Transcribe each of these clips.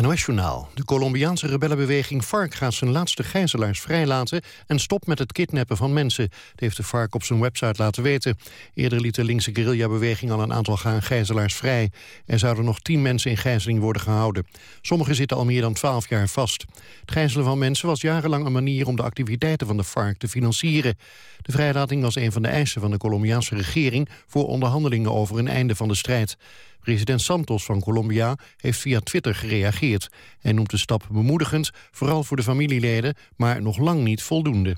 NOS-journaal. De Colombiaanse rebellenbeweging FARC gaat zijn laatste gijzelaars vrijlaten... en stopt met het kidnappen van mensen. Dat heeft de FARC op zijn website laten weten. Eerder liet de linkse guerrillabeweging al een aantal gaan gijzelaars vrij. Er zouden nog tien mensen in gijzeling worden gehouden. Sommigen zitten al meer dan twaalf jaar vast. Het gijzelen van mensen was jarenlang een manier om de activiteiten van de FARC te financieren. De vrijlating was een van de eisen van de Colombiaanse regering... voor onderhandelingen over een einde van de strijd. President Santos van Colombia heeft via Twitter gereageerd. Hij noemt de stap bemoedigend, vooral voor de familieleden, maar nog lang niet voldoende.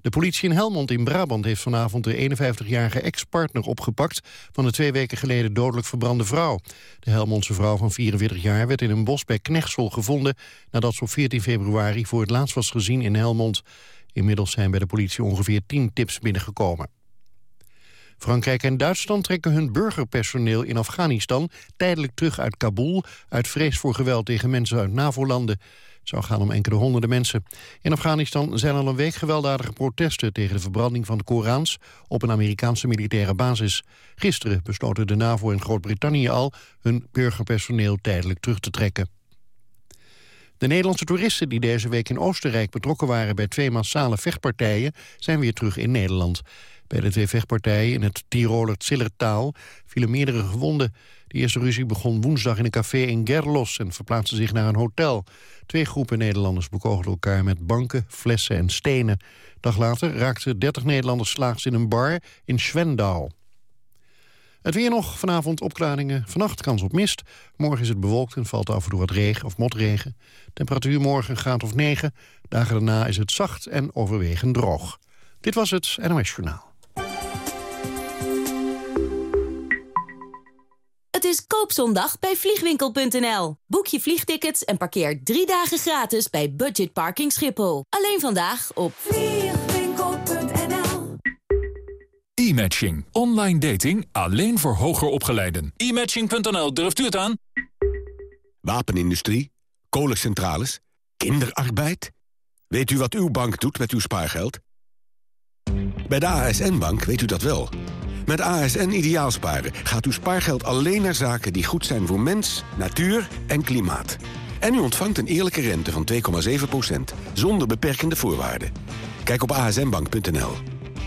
De politie in Helmond in Brabant heeft vanavond de 51-jarige ex-partner opgepakt van de twee weken geleden dodelijk verbrande vrouw. De Helmondse vrouw van 44 jaar werd in een bos bij Knechtsel gevonden nadat ze op 14 februari voor het laatst was gezien in Helmond. Inmiddels zijn bij de politie ongeveer 10 tips binnengekomen. Frankrijk en Duitsland trekken hun burgerpersoneel in Afghanistan tijdelijk terug uit Kabul uit vrees voor geweld tegen mensen uit NAVO-landen. Het zou gaan om enkele honderden mensen. In Afghanistan zijn al een week gewelddadige protesten tegen de verbranding van de Korans op een Amerikaanse militaire basis. Gisteren besloten de NAVO en Groot-Brittannië al hun burgerpersoneel tijdelijk terug te trekken. De Nederlandse toeristen die deze week in Oostenrijk betrokken waren bij twee massale vechtpartijen zijn weer terug in Nederland. Bij de twee vechtpartijen in het Tiroler Zillertaal vielen meerdere gewonden. De eerste ruzie begon woensdag in een café in Gerlos en verplaatste zich naar een hotel. Twee groepen Nederlanders bekogelden elkaar met banken, flessen en stenen. Dag later raakten 30 Nederlanders slaags in een bar in Schwendau. Het weer nog, vanavond opklaringen, vannacht kans op mist. Morgen is het bewolkt en valt af en toe wat regen of motregen. Temperatuur morgen graad of 9. Dagen daarna is het zacht en overwegend droog. Dit was het NOS Journaal. Is koopzondag bij vliegwinkel.nl. Boek je vliegtickets en parkeer drie dagen gratis bij Budget Parking Schiphol. Alleen vandaag op vliegwinkel.nl. E-matching. Online dating alleen voor hoger opgeleiden. E-matching.nl, durft u het aan? Wapenindustrie, kolencentrales, kinderarbeid. Weet u wat uw bank doet met uw spaargeld? Bij de ASN-bank weet u dat wel... Met ASN Ideaalsparen gaat uw spaargeld alleen naar zaken die goed zijn voor mens, natuur en klimaat. En u ontvangt een eerlijke rente van 2,7%, zonder beperkende voorwaarden. Kijk op asnbank.nl.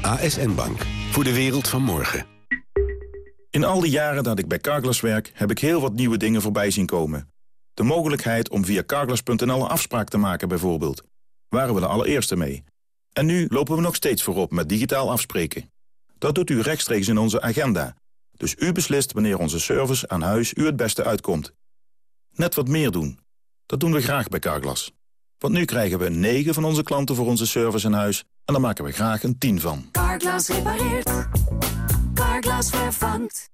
ASN Bank, voor de wereld van morgen. In al die jaren dat ik bij Carglass werk, heb ik heel wat nieuwe dingen voorbij zien komen. De mogelijkheid om via carglass.nl een afspraak te maken bijvoorbeeld. Waren we de allereerste mee. En nu lopen we nog steeds voorop met digitaal afspreken. Dat doet u rechtstreeks in onze agenda. Dus u beslist wanneer onze service aan huis u het beste uitkomt. Net wat meer doen. Dat doen we graag bij Carglass. Want nu krijgen we 9 van onze klanten voor onze service aan huis... en daar maken we graag een 10 van. Carglass repareert. Carglass vervangt.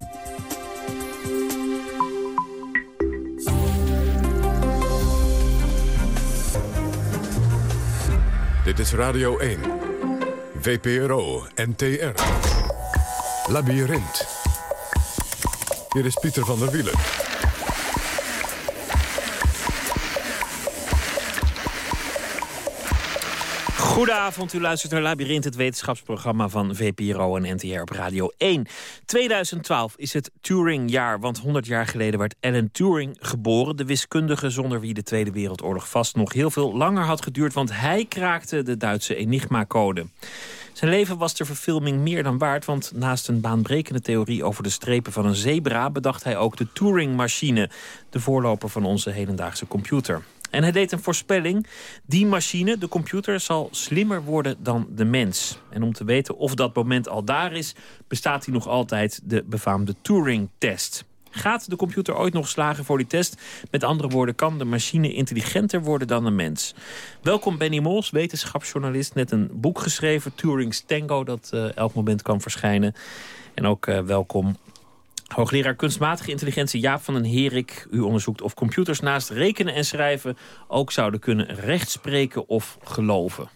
Dit is Radio 1. VPRO NTR. Labyrinth. Hier is Pieter van der Wielen. Goedenavond, u luistert naar Labyrinth, het wetenschapsprogramma van VPRO en NTR op Radio 1. 2012 is het Turingjaar, want 100 jaar geleden werd Alan Turing geboren. De wiskundige zonder wie de Tweede Wereldoorlog vast nog heel veel langer had geduurd... want hij kraakte de Duitse Enigma-code. Zijn leven was de verfilming meer dan waard... want naast een baanbrekende theorie over de strepen van een zebra... bedacht hij ook de Turing-machine, de voorloper van onze hedendaagse computer. En hij deed een voorspelling. Die machine, de computer, zal slimmer worden dan de mens. En om te weten of dat moment al daar is... bestaat hij nog altijd de befaamde Turing-test. Gaat de computer ooit nog slagen voor die test? Met andere woorden, kan de machine intelligenter worden dan de mens? Welkom Benny Mols, wetenschapsjournalist. Net een boek geschreven, Turing's Tango, dat uh, elk moment kan verschijnen. En ook uh, welkom Hoogleraar kunstmatige intelligentie Jaap van den Herik. U onderzoekt of computers naast rekenen en schrijven... ook zouden kunnen rechtspreken of geloven.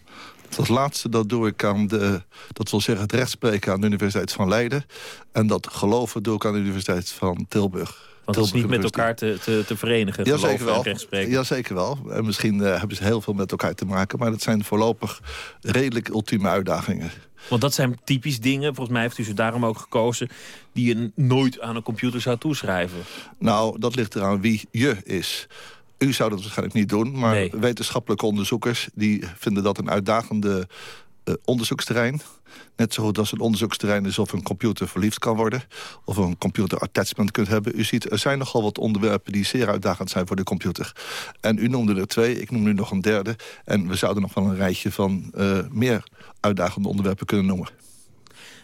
Dat laatste dat doe ik aan de, dat wil zeggen het rechtspreken aan de Universiteit van Leiden. En dat geloven doe ik aan de Universiteit van Tilburg. Want dat is niet met elkaar te, te, te verenigen, ja, zeker wel. Ja, zeker wel. En misschien uh, hebben ze heel veel met elkaar te maken... maar dat zijn voorlopig redelijk ultieme uitdagingen. Want dat zijn typisch dingen, volgens mij heeft u ze daarom ook gekozen... die je nooit aan een computer zou toeschrijven. Nou, dat ligt eraan wie je is. U zou dat waarschijnlijk niet doen, maar wetenschappelijke onderzoekers... die vinden dat een uitdagende uh, onderzoeksterrein. Net zo goed als een onderzoeksterrein is of een computer verliefd kan worden. Of een computer attachment kunt hebben. U ziet, er zijn nogal wat onderwerpen die zeer uitdagend zijn voor de computer. En u noemde er twee, ik noem nu nog een derde. En we zouden nog wel een rijtje van uh, meer uitdagende onderwerpen kunnen noemen.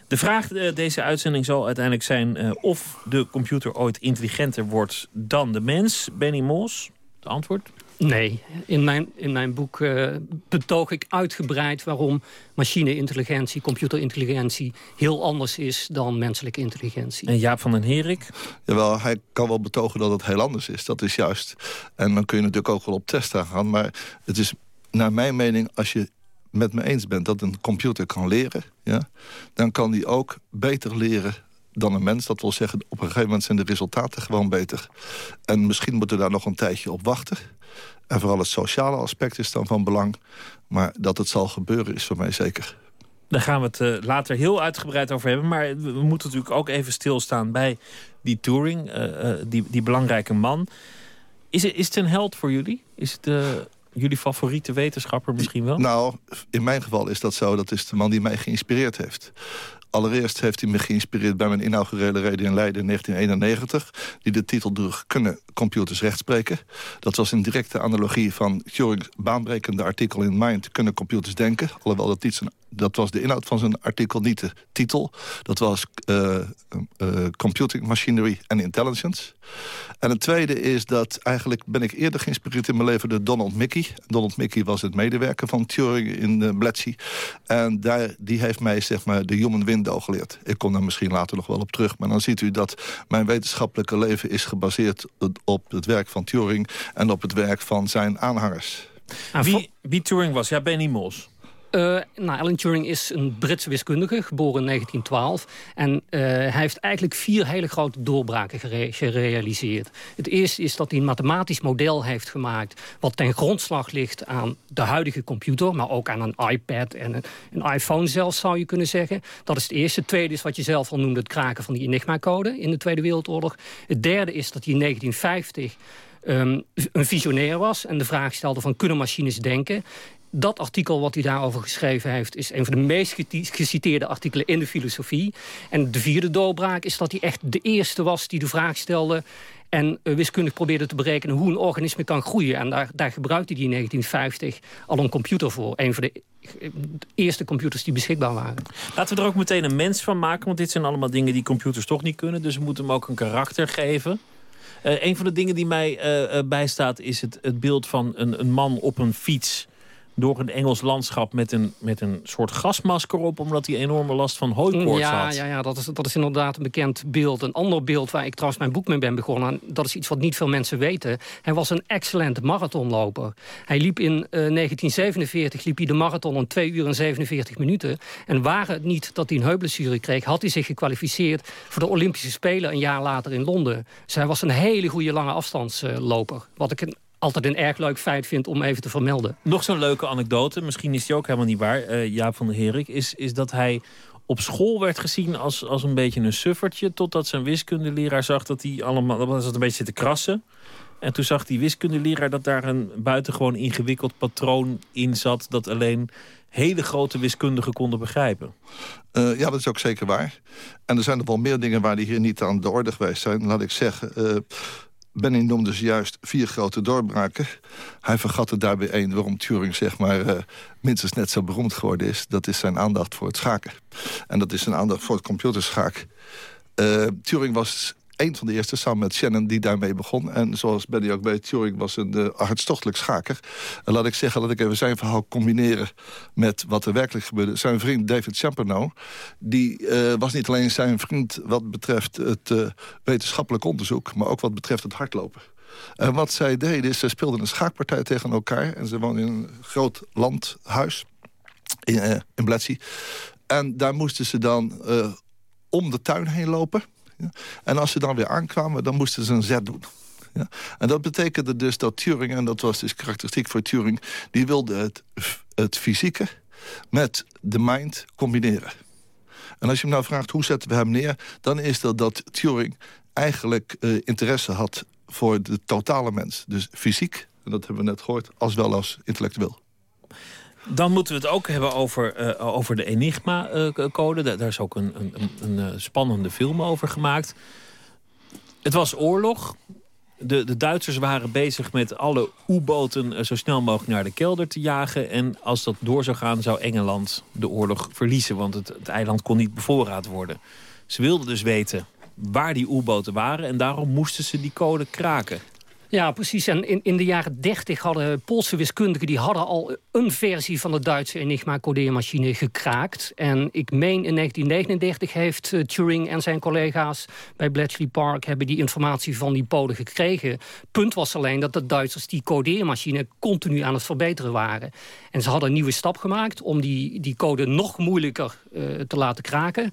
De vraag uh, deze uitzending zal uiteindelijk zijn... Uh, of de computer ooit intelligenter wordt dan de mens. Benny Moos, de antwoord? Nee, in mijn, in mijn boek uh, betoog ik uitgebreid waarom machine-intelligentie, computerintelligentie heel anders is dan menselijke intelligentie. En Jaap van den Herik? Jawel, hij kan wel betogen dat het heel anders is, dat is juist. En dan kun je natuurlijk ook wel op test gaan, maar het is naar mijn mening, als je met me eens bent dat een computer kan leren... Ja, dan kan die ook beter leren dan een mens. Dat wil zeggen, op een gegeven moment zijn de resultaten gewoon beter. En misschien moeten we daar nog een tijdje op wachten. En vooral het sociale aspect is dan van belang. Maar dat het zal gebeuren is voor mij zeker. Daar gaan we het uh, later heel uitgebreid over hebben. Maar we, moeten natuurlijk ook even stilstaan bij die Turing. Uh, uh, die, die belangrijke man. Is het, is het een held voor jullie? Is het jullie favoriete wetenschapper misschien wel? Nou, in mijn geval is dat zo. Dat is de man die mij geïnspireerd heeft. Allereerst heeft hij me geïnspireerd bij mijn inaugurele reden in Leiden in 1991... die de titel droeg Kunnen computers rechtspreken? Dat was een directe analogie van Turing's baanbrekende artikel in Mind... Kunnen computers denken? Alhoewel dat iets een dat was de inhoud van zijn artikel, niet de titel. Dat was uh, uh, Computing Machinery and Intelligence. En het tweede is dat eigenlijk ben ik eerder geïnspireerd in mijn leven door Donald Mickey. Donald Mickey was het medewerker van Turing in uh, Bletchley. En daar, die heeft mij zeg maar de human window geleerd. Ik kom daar misschien later nog wel op terug. Maar dan ziet u dat mijn wetenschappelijke leven is gebaseerd op het werk van Turing... en op het werk van zijn aanhangers. Wie, wie Turing was? Ja, Benny Moss. Uh, nou, Alan Turing is een Britse wiskundige, geboren in 1912. En uh, hij heeft eigenlijk vier hele grote doorbraken gerealiseerd. Het eerste is dat hij een mathematisch model heeft gemaakt... wat ten grondslag ligt aan de huidige computer... maar ook aan een iPad en een, een iPhone zelfs, zou je kunnen zeggen. Dat is het eerste. Het tweede is wat je zelf al noemde... het kraken van die Enigma-code in de Tweede Wereldoorlog. Het derde is dat hij in 1950... Um, een visionair was en de vraag stelde van kunnen machines denken dat artikel wat hij daarover geschreven heeft... is een van de meest geciteerde artikelen in de filosofie. En de vierde doorbraak is dat hij echt de eerste was die de vraag stelde... en uh, wiskundig probeerde te berekenen hoe een organisme kan groeien. En daar, daar gebruikte hij in 1950 al een computer voor. Een van de eh, eerste computers die beschikbaar waren. Laten we er ook meteen een mens van maken. Want dit zijn allemaal dingen die computers toch niet kunnen. Dus we moeten hem ook een karakter geven. Uh, een van de dingen die mij bijstaat is het, het beeld van een, een man op een fiets door een Engels landschap met een, met een soort gasmasker op... omdat hij enorme last van hooikoorts ja, had. Ja, ja dat, is, dat is inderdaad een bekend beeld. Een ander beeld waar ik trouwens mijn boek mee ben begonnen... dat is iets wat niet veel mensen weten. Hij was een excellent marathonloper. Hij liep in uh, eh, 1947 liep hij de marathon in 2 uur en 47 minuten. En waren het niet dat hij een heupblessure kreeg... had hij zich gekwalificeerd voor de Olympische Spelen... een jaar later in Londen. Dus hij was een hele goede lange afstandsloper. Wat ik een altijd een erg leuk feit vind om even te vermelden. Nog zo'n leuke anekdote, misschien is die ook helemaal niet waar, uh, Jaap van der Herik... Is, is dat hij op school werd gezien als, als een beetje een suffertje... totdat zijn wiskundeleraar zag dat hij allemaal dat was een beetje zitten krassen. En toen zag die wiskundeleraar dat daar een buitengewoon ingewikkeld patroon in zat... dat alleen hele grote wiskundigen konden begrijpen. Uh, ja, dat is ook zeker waar. En er zijn nog wel meer dingen waar die hier niet aan de orde geweest zijn. Laat ik zeggen... Uh, Benny noemde ze juist vier grote doorbraken. Hij vergat er daarbij één waarom Turing zeg maar, uh, minstens net zo beroemd geworden is. Dat is zijn aandacht voor het schaken. En dat is zijn aandacht voor het computerschaak. Uh, Turing was een van de eerste, samen met Shannon, die daarmee begon. En zoals Benny ook weet, Turing was een uh, hartstochtelijk schaker. En laat ik zeggen, dat ik even zijn verhaal combineren met wat er werkelijk gebeurde. Zijn vriend David Champernau, die uh, was niet alleen zijn vriend wat betreft het uh, wetenschappelijk onderzoek, maar ook wat betreft het hardlopen. En wat zij deden is, ze speelden een schaakpartij tegen elkaar. En ze woonden in een groot landhuis in, in. En daar moesten ze dan om de tuin heen lopen En als ze dan weer aankwamen, dan moesten ze een Z doen. Ja? En dat betekende dus dat Turing, en dat was dus karakteristiek voor Turing... die wilde het, het fysieke met de mind combineren. En als je hem nou vraagt hoe zetten we hem neer... dan is dat dat Turing eigenlijk uh, interesse had voor de totale mens. Dus fysiek, en dat hebben we net gehoord, als wel als intellectueel. Dan moeten we het ook hebben over, uh, over de Enigma-code. Daar, is ook een, een, een, een, spannende film over gemaakt. Het was oorlog. De, de Duitsers waren bezig met alle U-boten uh, zo snel mogelijk naar de kelder te jagen. En als dat door zou gaan, zou Engeland de oorlog verliezen. Want het, het eiland kon niet bevoorraad worden. Ze wilden dus weten waar die U-boten waren. En daarom moesten ze die code kraken. Ja, precies. En in, in de jaren 30 hadden Poolse wiskundigen... die hadden al een versie van de Duitse Enigma-codeermachine gekraakt. En ik meen in 1939 heeft uh, Turing en zijn collega's... bij Bletchley Park hebben die informatie van die polen gekregen. Punt was alleen dat de Duitsers die codeermachine... continu aan het verbeteren waren. En ze hadden een nieuwe stap gemaakt... om die, die code nog moeilijker uh, te laten kraken...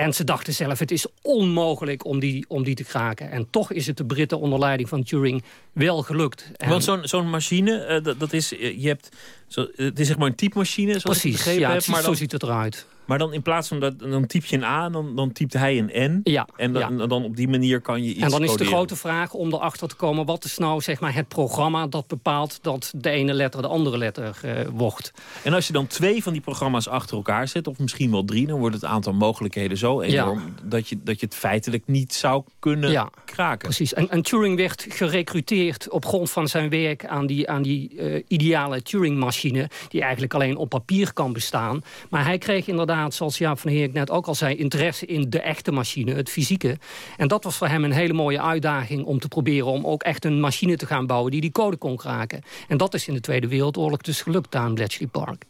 En ze dachten zelf, het is onmogelijk om die, om die te kraken. En toch is het de Britten onder leiding van Turing wel gelukt. Want zo'n zo'n machine, uh, dat, dat, is, je hebt, zo, het is zeg maar een typemachine, Precies, ja, heb. Maar dan, zo ziet het eruit. Maar dan in plaats van dat, dan typ je een A, dan, dan typt hij een N. Ja, en dan, ja. dan op die manier kan je iets En dan is coderen. de grote vraag om erachter te komen... wat is nou zeg maar, het programma dat bepaalt dat de ene letter de andere letter uh, wordt. En als je dan twee van die programma's achter elkaar zet... of misschien wel drie, dan wordt het aantal mogelijkheden zo enorm... Ja. Dat, je, dat je het feitelijk niet zou kunnen ja, kraken. Precies. En, en, Turing werd gerecruiteerd op grond van zijn werk... aan die, aan die uh, ideale Turing-machine... die eigenlijk alleen op papier kan bestaan. Maar hij kreeg inderdaad, zoals Jaap van Heer net ook al zei... interesse in de echte machine, het fysieke. En dat was voor hem een hele mooie uitdaging om te proberen... om ook echt een machine te gaan bouwen die die code kon kraken. En dat is in de Tweede Wereldoorlog dus gelukt aan Bletchley Park.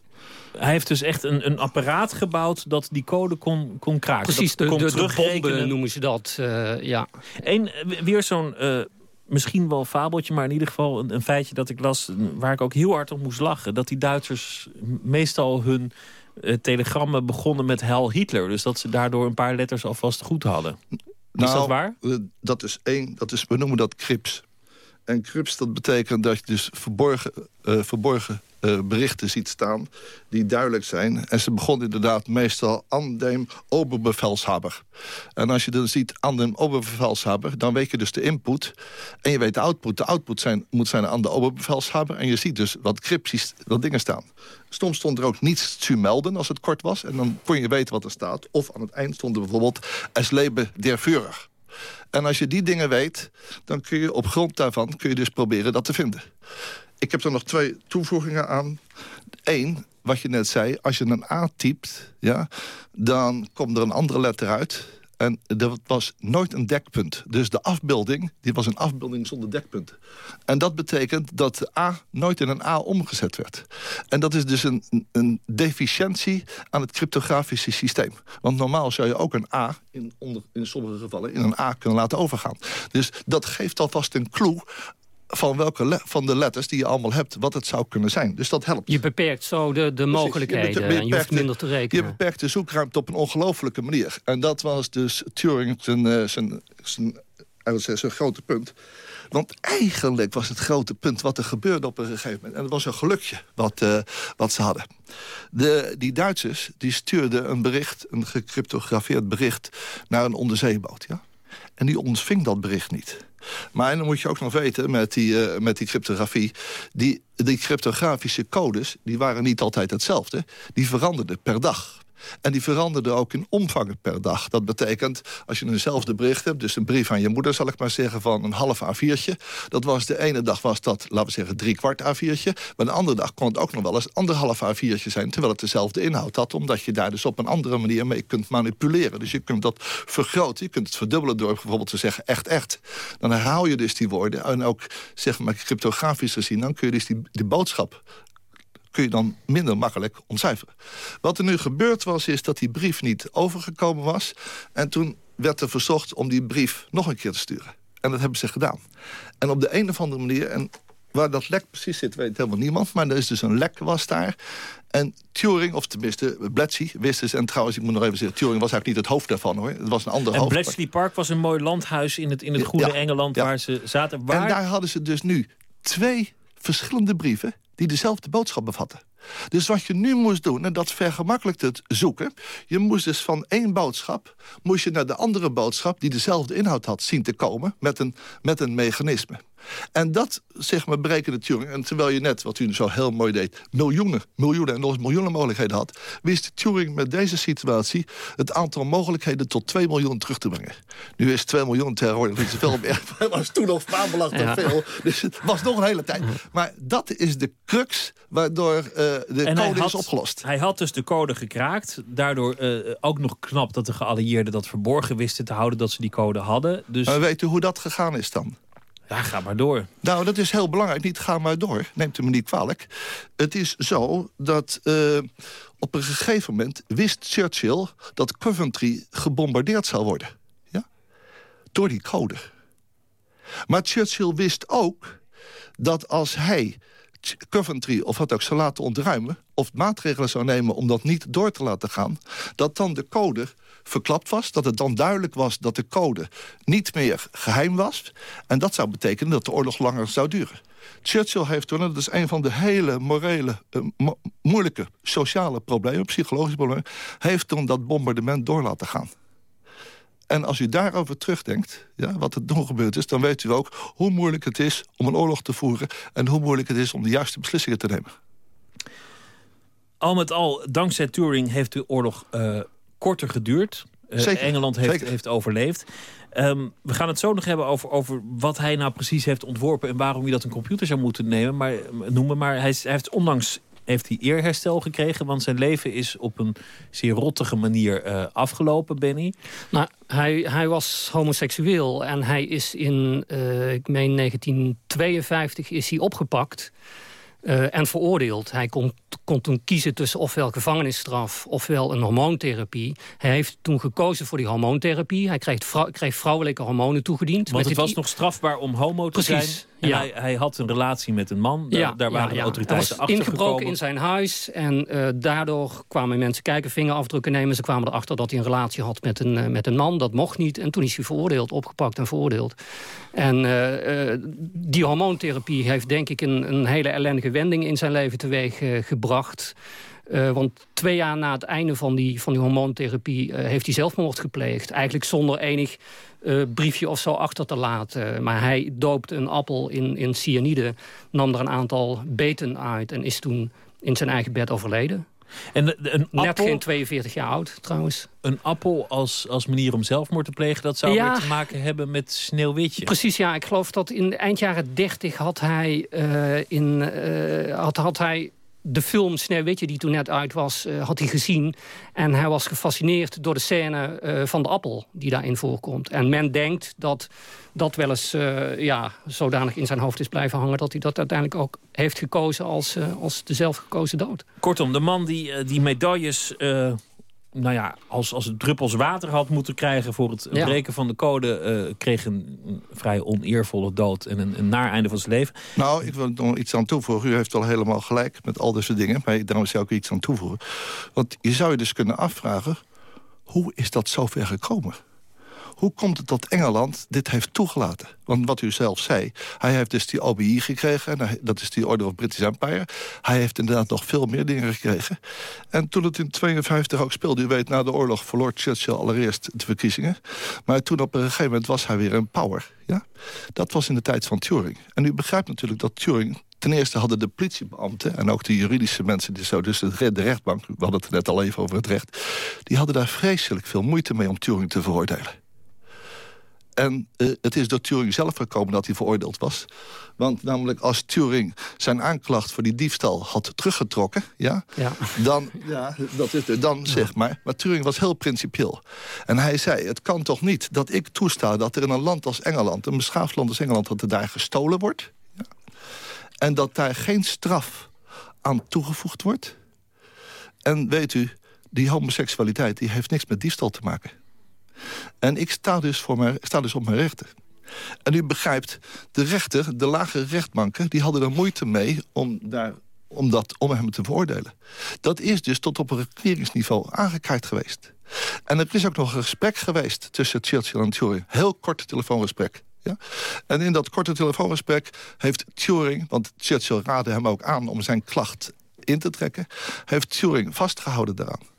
Hij heeft dus echt een, een apparaat gebouwd dat die code kon, kon kraken. Precies, de, kon de, de bomben noemen ze dat, uh, ja. En weer zo'n... Uh, misschien wel fabeltje, maar in ieder geval een, een, feitje dat ik las... waar ik ook heel hard op moest lachen. Dat die Duitsers meestal hun telegrammen begonnen met Hel Hitler. Dus dat ze daardoor een paar letters alvast goed hadden. Is nou, dat waar? Dat is één, dat is, we noemen dat crips. En crips, dat betekent dat je dus verborgen, uh, verborgen uh, berichten ziet staan die duidelijk zijn. En ze begon inderdaad meestal aan de Oberbefelshaber. En als je dan ziet aan de Oberbefelshaber, dan weet je dus de input. En je weet de output. De output zijn, moet zijn aan de Oberbefelshaber. En je ziet dus wat crypties, wat dingen staan. Soms stond er ook niets te melden als het kort was. En dan kon je weten wat er staat. Of aan het eind stond er bijvoorbeeld Es lebe der Führer. En als je die dingen weet, dan kun je op grond daarvan kun je dus proberen dat te vinden. Ik heb er nog twee toevoegingen aan. Eén, wat je net zei, als je een A typt, ja, dan komt er een andere letter uit. En dat was nooit een dekpunt. Dus de afbeelding, die was een afbeelding zonder dekpunten. En dat betekent dat de A nooit in een A omgezet werd. En dat is dus een, een deficiëntie aan het cryptografische systeem. Want normaal zou je ook een A, in, onder, in sommige gevallen, in een A kunnen laten overgaan. Dus dat geeft alvast een clue van welke van de letters die je allemaal hebt, wat het zou kunnen zijn. Dus dat helpt. Je beperkt zo de, de mogelijkheden je, beperkt, je hoeft minder te rekenen. Je beperkt de zoekruimte op een ongelofelijke manier. En dat was dus Turing zijn, uh, zijn, zijn, zijn, zijn grote punt. Want eigenlijk was het grote punt wat er gebeurde op een gegeven moment. En dat was een gelukje wat, uh, wat ze hadden. De, die Duitsers die stuurden een bericht, een gecryptografeerd bericht... naar een onderzeeboot, ja? En die ontving dat bericht niet. Maar dan moet je ook nog weten met die, uh, met die cryptografie... Die, die cryptografische codes die waren niet altijd hetzelfde. Die veranderden per dag. En die veranderden ook in omvang per dag. Dat betekent, als je eenzelfde bericht hebt... dus een brief aan je moeder, zal ik maar zeggen, van een half A4'tje... dat was de ene dag was dat, laten we zeggen, drie kwart A4'tje... maar de andere dag kon het ook nog wel eens anderhalf A4'tje zijn... terwijl het dezelfde inhoud had, omdat je daar dus op een andere manier mee kunt manipuleren. Dus je kunt dat vergroten, je kunt het verdubbelen door bijvoorbeeld te zeggen echt, echt. Dan herhaal je dus die woorden en ook, zeg maar, cryptografisch gezien... dan kun je dus die, die boodschap kun je dan minder makkelijk ontcijferen. Wat er nu gebeurd was, is dat die brief niet overgekomen was. En toen werd er verzocht om die brief nog een keer te sturen. En dat hebben ze gedaan. En op de een of andere manier... En Waar dat lek precies zit, weet helemaal niemand. Maar er is dus een lek was daar. En Turing, of tenminste Bletchley, wist dus... en trouwens, ik moet nog even zeggen... Turing was eigenlijk niet het hoofd daarvan, hoor. Het was een ander en hoofd. En Bletchley Park was een mooi landhuis in het, in het goede Engeland... waar ze zaten. Waar... En daar hadden ze dus nu twee verschillende brieven... die dezelfde boodschap bevatten. Dus wat je nu moest doen, en dat vergemakkelijkt het zoeken... je moest dus van één boodschap... moest je naar de andere boodschap die dezelfde inhoud had zien te komen... met een, met een mechanisme. En dat, zeg maar, berekende Turing. En terwijl je net, wat u zo heel mooi deed... miljoenen, miljoenen en nog eens miljoenen mogelijkheden had... wist Turing met deze situatie het aantal mogelijkheden... tot 2 miljoen terug te brengen. Nu is 2 miljoen tegenwoordig niet zoveel meer. Maar was toen nog fabelachtig ja. veel. Dus het was nog een hele tijd. Maar dat is de crux waardoor uh, de en code had, is opgelost. Hij had dus de code gekraakt. Daardoor uh, ook nog knap dat de geallieerden dat verborgen wisten te houden... dat ze die code hadden. Dus... Maar weet u hoe dat gegaan is dan? Ja, ga maar door. Nou, dat is heel belangrijk. Niet ga maar door. Neemt u me niet kwalijk. Het is zo dat uh, op een gegeven moment wist Churchill... dat Coventry gebombardeerd zou worden. Ja? Door die code. Maar Churchill wist ook dat als hij Coventry of wat ook zou laten ontruimen... of maatregelen zou nemen om dat niet door te laten gaan... dat dan de code verklapt was. Dat het dan duidelijk was dat de code niet meer geheim was. En dat zou betekenen dat de oorlog langer zou duren. Churchill heeft toen, dat is een van de hele morele, mo moeilijke sociale problemen, psychologische problemen, heeft toen dat bombardement door laten gaan. En als u daarover terugdenkt, ja, wat er toen gebeurd is... dan weet u ook hoe moeilijk het is om een oorlog te voeren... en hoe moeilijk het is om de juiste beslissingen te nemen. Al met al, dankzij Turing heeft de oorlog uh, korter geduurd. Uh, Zeker, Engeland heeft, zeker. heeft overleefd. Um, we gaan het zo nog hebben over, over wat hij nou precies heeft ontworpen... en waarom hij dat een computer zou moeten nemen, maar, noemen. Maar hij, hij heeft onlangs heeft hij eerherstel gekregen... want zijn leven is op een zeer rottige manier uh, afgelopen, Benny. Nou, hij, hij was homoseksueel en hij is in, uh, ik meen 1952, is hij opgepakt... Uh, en veroordeeld. Hij kon, kon toen kiezen tussen ofwel gevangenisstraf... ofwel een hormoontherapie. Hij heeft toen gekozen voor die hormoontherapie. Hij kreeg, vrou kreeg vrouwelijke hormonen toegediend. Want het was nog strafbaar om homo te Precies, zijn. En ja. hij, hij, had een relatie met een man. Daar, ja, daar waren ja, de autoriteiten achter ingebroken gekomen. in zijn huis. En uh, daardoor kwamen mensen kijken, vingerafdrukken nemen. Ze kwamen erachter dat hij een relatie had met een, uh, met een man. Dat mocht niet. En toen is hij veroordeeld, opgepakt en veroordeeld. En uh, die hormoontherapie heeft denk ik een, een hele ellendige wending in zijn leven teweeg gebracht. Uh, want twee jaar na het einde van die, van die hormoontherapie uh, heeft hij zelfmoord gepleegd. Eigenlijk zonder enig uh, briefje of zo achter te laten. Maar hij doopte een appel in, in cyanide, nam er een aantal beten uit... en is toen in zijn eigen bed overleden. En de, de, een Net appel, geen 42 jaar oud, trouwens. Een appel als, als manier om zelfmoord te plegen... dat zou Ja. weer te maken hebben met Sneeuwwitje. Precies, ja. Ik geloof dat in eind jaren 30 had hij, in, had, had hij de film Sneeuwwitje, die toen net uit was, uh, had hij gezien. En hij was gefascineerd door de scène uh, van de appel die daarin voorkomt. En men denkt dat dat wel eens uh, ja, zodanig in zijn hoofd is blijven hangen... dat hij dat uiteindelijk ook heeft gekozen als, als de zelfgekozen dood. Kortom, de man die, die medailles nou ja, als, als het druppels water had moeten krijgen voor het Ja. breken van de code... uh, kreeg een, een vrij oneervolle dood en een, een naar einde van zijn leven. Nou, ik wil er nog iets aan toevoegen. U heeft wel helemaal gelijk met al deze dingen. Maar daarom zou ik er iets aan toevoegen. Want je zou je dus kunnen afvragen... hoe is dat zover gekomen? Hoe komt het dat Engeland dit heeft toegelaten? Want wat u zelf zei, hij heeft dus die OBI gekregen... en dat is die Order of British Empire. Hij heeft inderdaad nog veel meer dingen gekregen. En toen het in 52 ook speelde... u weet, na de oorlog verloor Churchill allereerst de verkiezingen. Maar toen op een gegeven moment was hij weer een power. Ja? Dat was in de tijd van Turing. En u begrijpt natuurlijk dat Turing... Ten eerste hadden de politiebeambten en ook de juridische mensen... Die zo, dus de rechtbank, we hadden het net al even over het recht... die hadden daar vreselijk veel moeite mee om Turing te veroordelen. En eh, het is door Turing zelf gekomen dat hij veroordeeld was. Want namelijk als Turing zijn aanklacht voor die diefstal had teruggetrokken... Ja, Ja. dan, ja, dat is het, dan zeg maar. Maar Turing was heel principieel. En hij zei, het kan toch niet dat ik toesta dat er in een land als Engeland... een beschaafd land als Engeland, dat er daar gestolen wordt... Ja, en dat daar geen straf aan toegevoegd wordt. En weet u, die homoseksualiteit die heeft niks met diefstal te maken. En ik sta dus, voor sta dus op mijn rechten. En u begrijpt, de rechter, de lagere rechtbanken... die hadden er moeite mee om, daar, om, dat, om hem te veroordelen. Dat is dus tot op een regeringsniveau aangekaart geweest. En er is ook nog een gesprek geweest tussen Churchill en Turing. Heel kort telefoongesprek. Ja? En in dat korte telefoongesprek heeft Turing... want Churchill raadde hem ook aan om zijn klacht in te trekken... heeft Turing vastgehouden daaraan.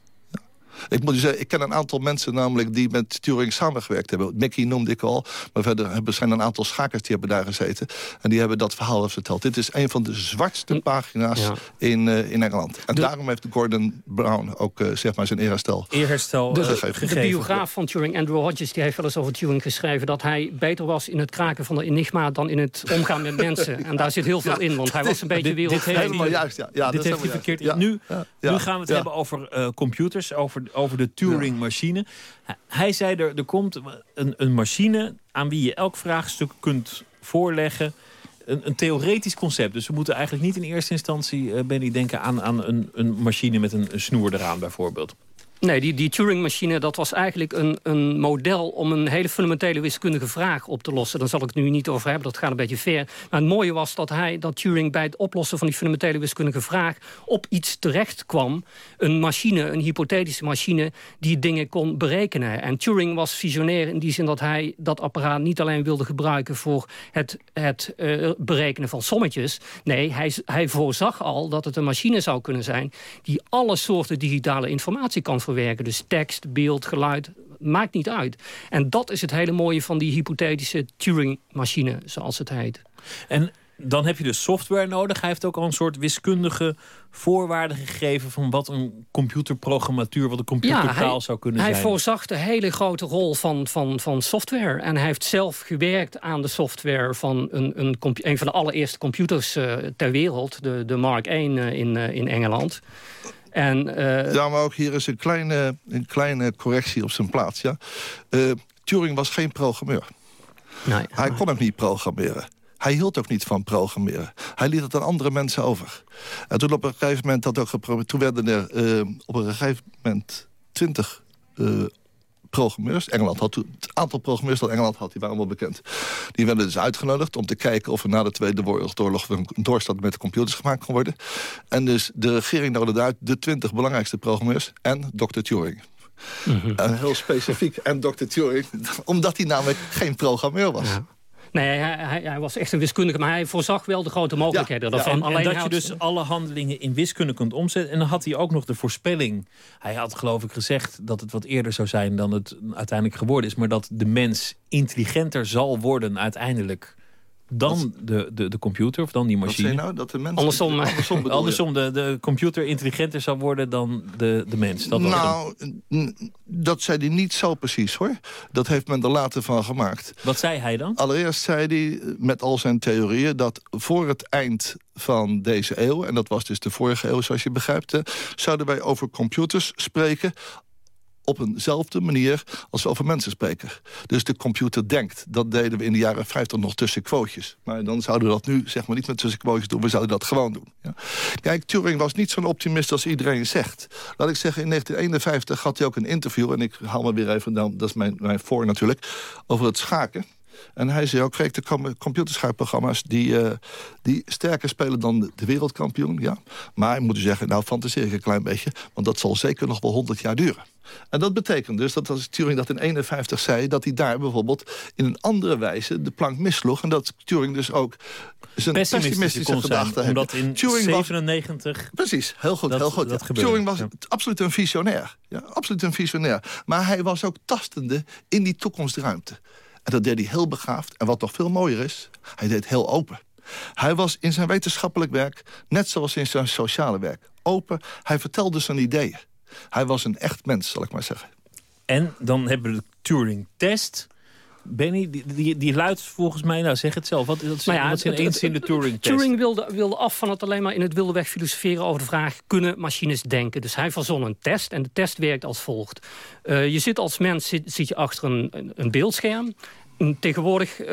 Ik moet u zeggen, ik ken een aantal mensen namelijk die met Turing samengewerkt hebben. Mickey noemde ik al, maar verder zijn een aantal schakers die hebben daar gezeten. En die hebben dat verhaal verteld. Dit is een van de zwartste hm. pagina's in, uh, in Engeland. En daarom heeft Gordon Brown ook uh, zeg maar zijn eerherstel, eerherstel de, gegeven. De biograaf van Turing, Andrew Hodges, die heeft wel eens over Turing geschreven... dat hij beter was in het kraken van de enigma dan in het omgaan met mensen. En daar zit heel veel in, want hij was een beetje wereldheen. Helemaal juist, ja. ja dit heeft hij verkeerd. Nu, nu gaan we het hebben over computers, over over de Turing-machine. Hij zei er, er komt een, een machine aan wie je elk vraagstuk kunt voorleggen. Een, een, theoretisch concept. Dus we moeten eigenlijk niet in eerste instantie, uh, Benny, denken aan, aan een, een machine met een snoer eraan bijvoorbeeld. Nee, die, die Turing-machine dat was eigenlijk een, een model... om een hele fundamentele wiskundige vraag op te lossen. Daar zal ik het nu niet over hebben, dat gaat een beetje ver. Maar het mooie was dat, hij, dat Turing bij het oplossen van die fundamentele wiskundige vraag... op iets terecht kwam. Een machine, een hypothetische machine... die dingen kon berekenen. En Turing was visionair in die zin dat hij dat apparaat... niet alleen wilde gebruiken voor het, het uh, berekenen van sommetjes. Nee, hij, hij voorzag al dat het een machine zou kunnen zijn... die alle soorten digitale informatie kan verwerken. Dus tekst, beeld, geluid, maakt niet uit. En dat is het hele mooie van die hypothetische Turing-machine, zoals het heet. En dan heb je dus software nodig. Hij heeft ook al een soort wiskundige voorwaarden gegeven... van wat een computerprogrammatuur, wat een computertaal zou kunnen hij zijn. Hij voorzag de hele grote rol van, van, van software. En hij heeft zelf gewerkt aan de software van een, een, een van de allereerste computers uh, ter wereld. De, de Mark I uh, in, uh, in Engeland. En, uh... Ja, maar ook hier is een kleine, een kleine correctie op zijn plaats. Ja? Uh, Turing was geen programmeur. Nee, hij kon ook niet programmeren. Hij hield ook niet van programmeren. Hij liet het aan andere mensen over. En toen op een gegeven moment dat ook geprobeerd... toen werden er uh, op een gegeven moment twintig programmeurs. Engeland had het aantal programmeurs dat Engeland had, die waren allemaal bekend. Die werden dus uitgenodigd om te kijken of er na de Tweede Wereldoorlog een doorstart met computers gemaakt kon worden. En dus de regering nodigde uit de twintig belangrijkste programmeurs en Dr. Turing. En heel specifiek, en Dr. Turing, omdat hij namelijk geen programmeur was. Ja. Nee, hij, hij, was echt een wiskundige, maar hij voorzag wel de grote mogelijkheden. Ja, en, alleen dat je dus alle handelingen in wiskunde kunt omzetten. En dan had hij ook nog de voorspelling. Hij had geloof ik gezegd dat het wat eerder zou zijn dan het uiteindelijk geworden is. Maar dat de mens intelligenter zal worden uiteindelijk dan de, de, de computer of dan die machine. Wat nou? Dat de mens andersom, andersom, andersom de, de computer intelligenter zal worden dan de, de mens. Dat nou, dat zei hij niet zo precies hoor. Dat heeft men er later van gemaakt. Wat zei hij dan? Allereerst zei hij met al zijn theorieën dat voor het eind van deze eeuw... en dat was dus de vorige eeuw zoals je begrijpt... zouden wij over computers spreken op eenzelfde manier als we over mensen spreken. Dus de computer denkt. Dat deden we in de jaren 50 nog tussen quotejes. Maar dan zouden we dat nu zeg maar niet met tussen quotejes doen. We zouden dat gewoon doen. Ja. Kijk, Turing was niet zo'n optimist als iedereen zegt. Laat ik zeggen, in 1951 had hij ook een interview... en ik haal me weer even, dan, dat is mijn, mijn voor natuurlijk... over het schaken. En hij zei ook, kijk, de computerschaakprogramma's... Die, uh, die sterker spelen dan de wereldkampioen, ja. Maar ik moet u zeggen, nou fantaseer ik een klein beetje... want dat zal zeker nog wel 100 jaar duren. En dat betekent dus dat als Turing dat in 51 zei... dat hij daar bijvoorbeeld in een andere wijze de plank misloeg... en dat Turing dus ook zijn pessimistische, gedachten heeft. Omdat in Turing 97... Was, precies, heel goed. heel goed Turing was absoluut een visionair. Ja, absoluut een visionair. Maar hij was ook tastende in die toekomstruimte. En dat deed hij heel begaafd. En wat nog veel mooier is, hij deed heel open. Hij was in zijn wetenschappelijk werk, net zoals in zijn sociale werk, open. Hij vertelde zijn ideeën. Hij was een echt mens, zal ik maar zeggen. En dan hebben we de Turing-test. Benny, die, die, die luidt volgens mij, nou zeg het zelf, wat, wat, ja, wat in één zin de Turing-test? Turing wilde, wilde af van het alleen maar in het wilde weg filosoferen over de vraag... kunnen machines denken? Dus hij verzon een test en de test werkt als volgt. Uh, je zit als mens zit, zit je achter een, een beeldscherm... Tegenwoordig uh,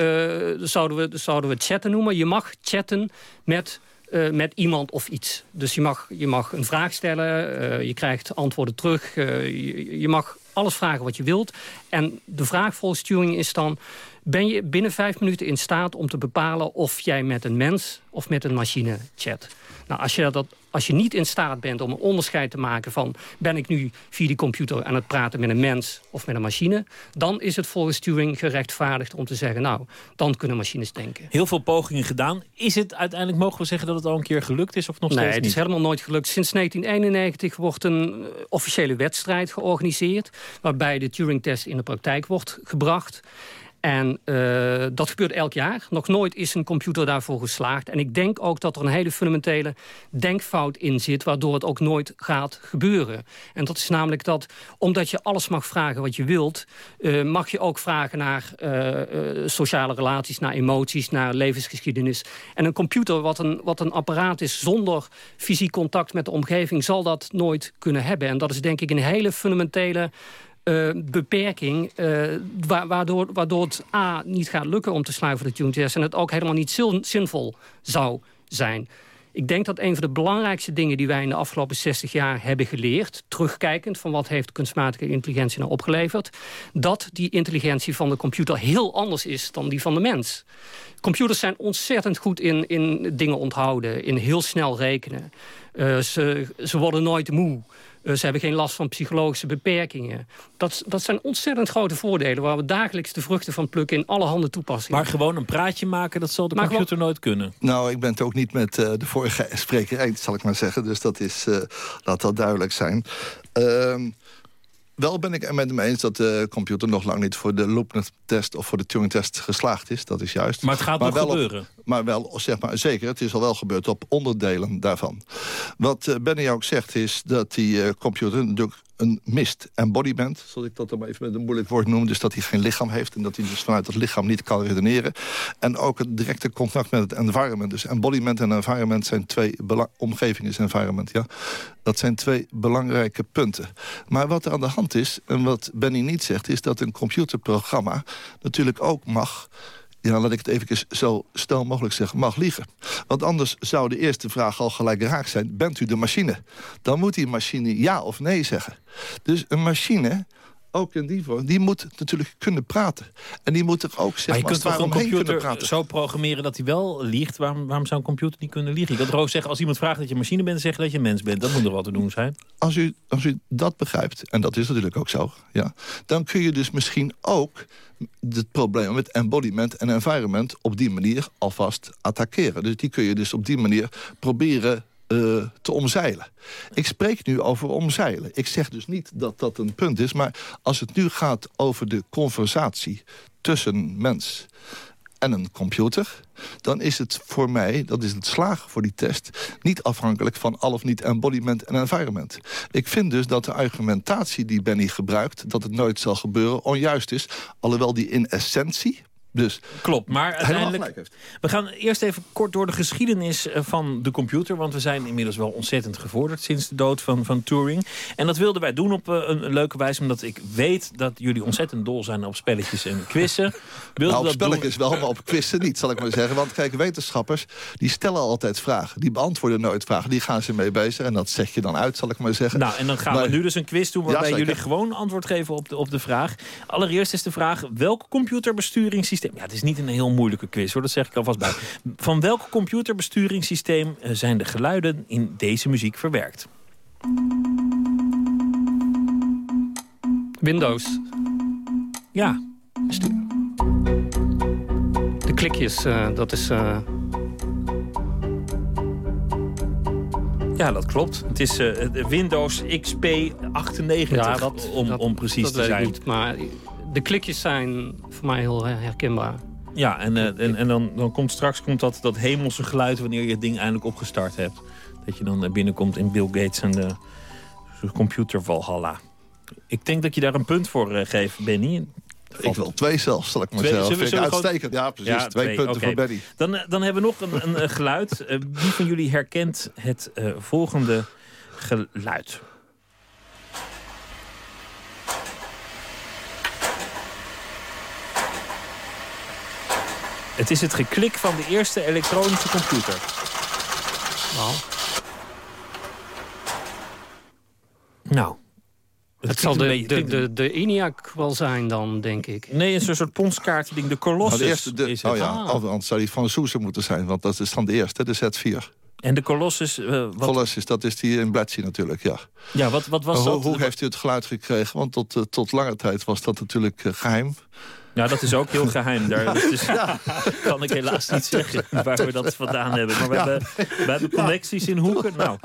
zouden, we, zouden we chatten noemen. Je mag chatten met uh, met iemand of iets. Dus je mag, je mag een vraag stellen, uh, je krijgt antwoorden terug. Je, je, mag alles vragen wat je wilt. En de vraag volgens Turing is dan... ben je binnen vijf minuten in staat om te bepalen... of jij met een mens of met een machine chat? Nou, als je, dat, als je niet in staat bent om een onderscheid te maken van... ben ik nu via die computer aan het praten met een mens of met een machine... dan is het volgens Turing gerechtvaardigd om te zeggen... nou, dan kunnen machines denken. Heel veel pogingen gedaan. Is het uiteindelijk, mogen we zeggen dat het al een keer gelukt is of nog steeds? Nee, het is helemaal nooit gelukt. Sinds 1991 wordt een eh, officiële wedstrijd georganiseerd... waarbij de Turing-test in de praktijk wordt gebracht... En uh, dat gebeurt elk jaar. Nog nooit is een computer daarvoor geslaagd. En ik denk ook dat er een hele fundamentele denkfout in zit... waardoor het ook nooit gaat gebeuren. En dat is namelijk dat, omdat je alles mag vragen wat je wilt... Uh, mag je ook vragen naar uh, sociale relaties, naar emoties... naar levensgeschiedenis. En een computer, wat een, wat een apparaat is zonder fysiek contact met de omgeving... zal dat nooit kunnen hebben. En dat is denk ik een hele fundamentele uh, beperking... Uh, waardoor, waardoor het A niet gaat lukken om te sluiten de tune en het ook helemaal niet zinvol zou zijn. Ik denk dat een van de belangrijkste dingen die wij in de afgelopen 60 jaar hebben geleerd... terugkijkend van wat heeft kunstmatige intelligentie nou opgeleverd... dat die intelligentie van de computer heel anders is dan die van de mens. Computers zijn ontzettend goed in, in dingen onthouden, in heel snel rekenen. Uh, ze, ze worden nooit moe. Uh, ze hebben geen last van psychologische beperkingen. Dat, dat zijn ontzettend grote voordelen... waar we dagelijks de vruchten van plukken in alle handen toepassen. Maar gewoon een praatje maken, dat zal de computer nooit kunnen. Nou, ik ben het ook niet met uh, de vorige spreker eens, zal ik maar zeggen. Dus dat is, uh, laat dat duidelijk zijn. Ehm, wel ben ik er met hem eens dat de computer nog lang niet... voor de loopnet-test of voor de Turing-test geslaagd is. Dat is juist. Maar het gaat maar nog gebeuren. maar wel, zeg maar, zeker, het is al wel gebeurd op onderdelen daarvan. Wat uh, Benny ook zegt is dat die uh, computer natuurlijk een mist embodiment, zal ik dat dan maar even met een moeilijk woord noemen. Dus dat hij geen lichaam heeft en dat hij dus vanuit het lichaam niet kan redeneren. En ook het directe contact met het environment. Dus embodiment en environment zijn twee... Omgeving is environment, ja. Dat zijn twee belangrijke punten. Maar wat er aan de hand is, en wat Benny niet zegt... is dat een computerprogramma natuurlijk ook mag ja, laat ik het even zo stel mogelijk zeggen, mag liegen. Want anders zou de eerste vraag al gelijk raak zijn... bent u de machine? Dan moet die machine ja of nee zeggen. Dus een machine ook in die vorm, die moet natuurlijk kunnen praten. En die moet er ook zeg maar, je kunt toch een computer zo programmeren dat hij wel liegt? Waarom, waarom zou een computer niet kunnen liegen? Kan toch ook zeggen, als iemand vraagt dat je machine bent... zeggen dat je mens bent. Dat moet er wat te doen zijn. Als u, als u dat begrijpt, en dat is natuurlijk ook zo... Ja, dan kun je dus misschien ook het probleem met embodiment en environment... op die manier alvast attackeren. Dus die kun je dus op die manier proberen uh, te omzeilen. Ik spreek nu over omzeilen. Ik zeg dus niet dat dat een punt is... maar als het nu gaat over de conversatie tussen mens en een computer... dan is het voor mij, dat is het slagen voor die test... niet afhankelijk van al of niet embodiment en environment. Ik vind dus dat de argumentatie die Benny gebruikt... dat het nooit zal gebeuren, onjuist is. Alhoewel die in essentie dus Klopt, maar uiteindelijk... We gaan eerst even kort door de geschiedenis eh, van de computer... want we zijn inmiddels wel ontzettend gevorderd... sinds de dood van, van Turing. En dat wilden wij doen op eh, een, leuke wijze... omdat ik weet dat jullie ontzettend dol zijn op spelletjes en quizzen. nou, op spelletjes wel, maar op quizzen niet, zal ik maar zeggen. Want kijk, wetenschappers die stellen altijd vragen. Die beantwoorden nooit vragen. Die gaan ze mee bezig en dat zeg je dan uit, zal ik maar zeggen. Nou, en dan gaan we nu dus een quiz doen... waarbij jullie gewoon antwoord geven op de, op de vraag. Allereerst is de vraag... welk ja, het is niet een heel moeilijke quiz, hoor. dat zeg ik alvast bij. Van welk computerbesturingssysteem eh, zijn de geluiden in deze muziek verwerkt? Windows. Ja. De klikjes, uh, dat is... Uh... Ja, dat klopt. Het is uh, Windows XP 98 ja, dat, om, om precies dat te zijn. Niet, maar de klikjes zijn voor mij heel herkenbaar. Ja, en, uh, en, en dan, dan komt straks komt dat, dat hemelse geluid wanneer je het ding eindelijk opgestart hebt. Dat je dan binnenkomt in Bill Gates en de, de computer Valhalla. Ik denk dat je daar een punt voor uh, geeft, Benny. Ik wil twee zelfs, zal ik maar zeggen. Vind ik uitstekend. Ja, precies. Ja, twee, twee, punten okay. voor Benny. Dan, uh, dan hebben we nog een, een geluid. wie van jullie herkent het volgende geluid? Het is het geklik van de eerste elektronische computer. Nou. Nou. Het, zal de, de, de, de ENIAC wel zijn dan, denk ik. Nee, een soort ponskaartje-ding. De Colossus de eerste, de, is oh het. ja, Ah. anders zou die van de Soeser moeten zijn. Want dat is dan de eerste, de Z4. En de Colossus, eh, wat, Colossus, dat is die in Bletchley natuurlijk, ja. ja, wat, wat was Maar dat? hoe, hoe heeft u het geluid gekregen? Want tot, eh, tot lange tijd was dat natuurlijk eh, geheim. Ja, dat is ook heel geheim. Daar dus kan ik helaas niet zeggen waar we dat vandaan hebben. Maar we, hebben, we hebben connecties in hoeken. Nou,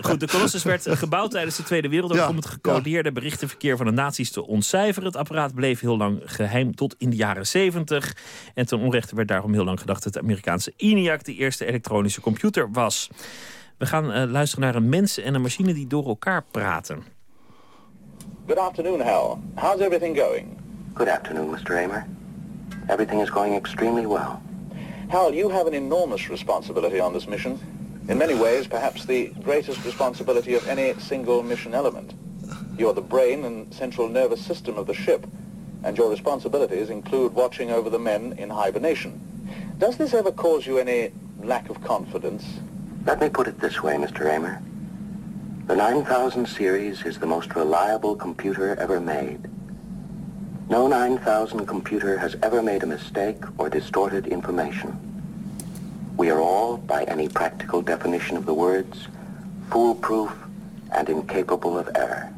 goed, de Colossus werd gebouwd tijdens de Tweede Wereldoorlog... Ja, om het gecodeerde berichtenverkeer van de nazi's te ontcijferen. Het apparaat bleef heel lang geheim tot in de jaren 70. En ten onrechte werd daarom heel lang gedacht... dat de Amerikaanse ENIAC de eerste elektronische computer was. We gaan eh, luisteren naar een mens en een machine die door elkaar praten. Good afternoon, Hal. How's everything going? Good afternoon, Mr. Amer. Everything is going extremely well. Hal, you have an enormous responsibility on this mission. In many ways, perhaps the greatest responsibility of any single mission element. You're the brain and central nervous system of the ship, and your responsibilities include watching over the men in hibernation. Does this ever cause you any lack of confidence? Let me put it this way, Mr. Amer. The 9000 series is the most reliable computer ever made. No 9000 computer has ever made a mistake or distorted information. We are all, by any practical definition of the words, foolproof and incapable of error.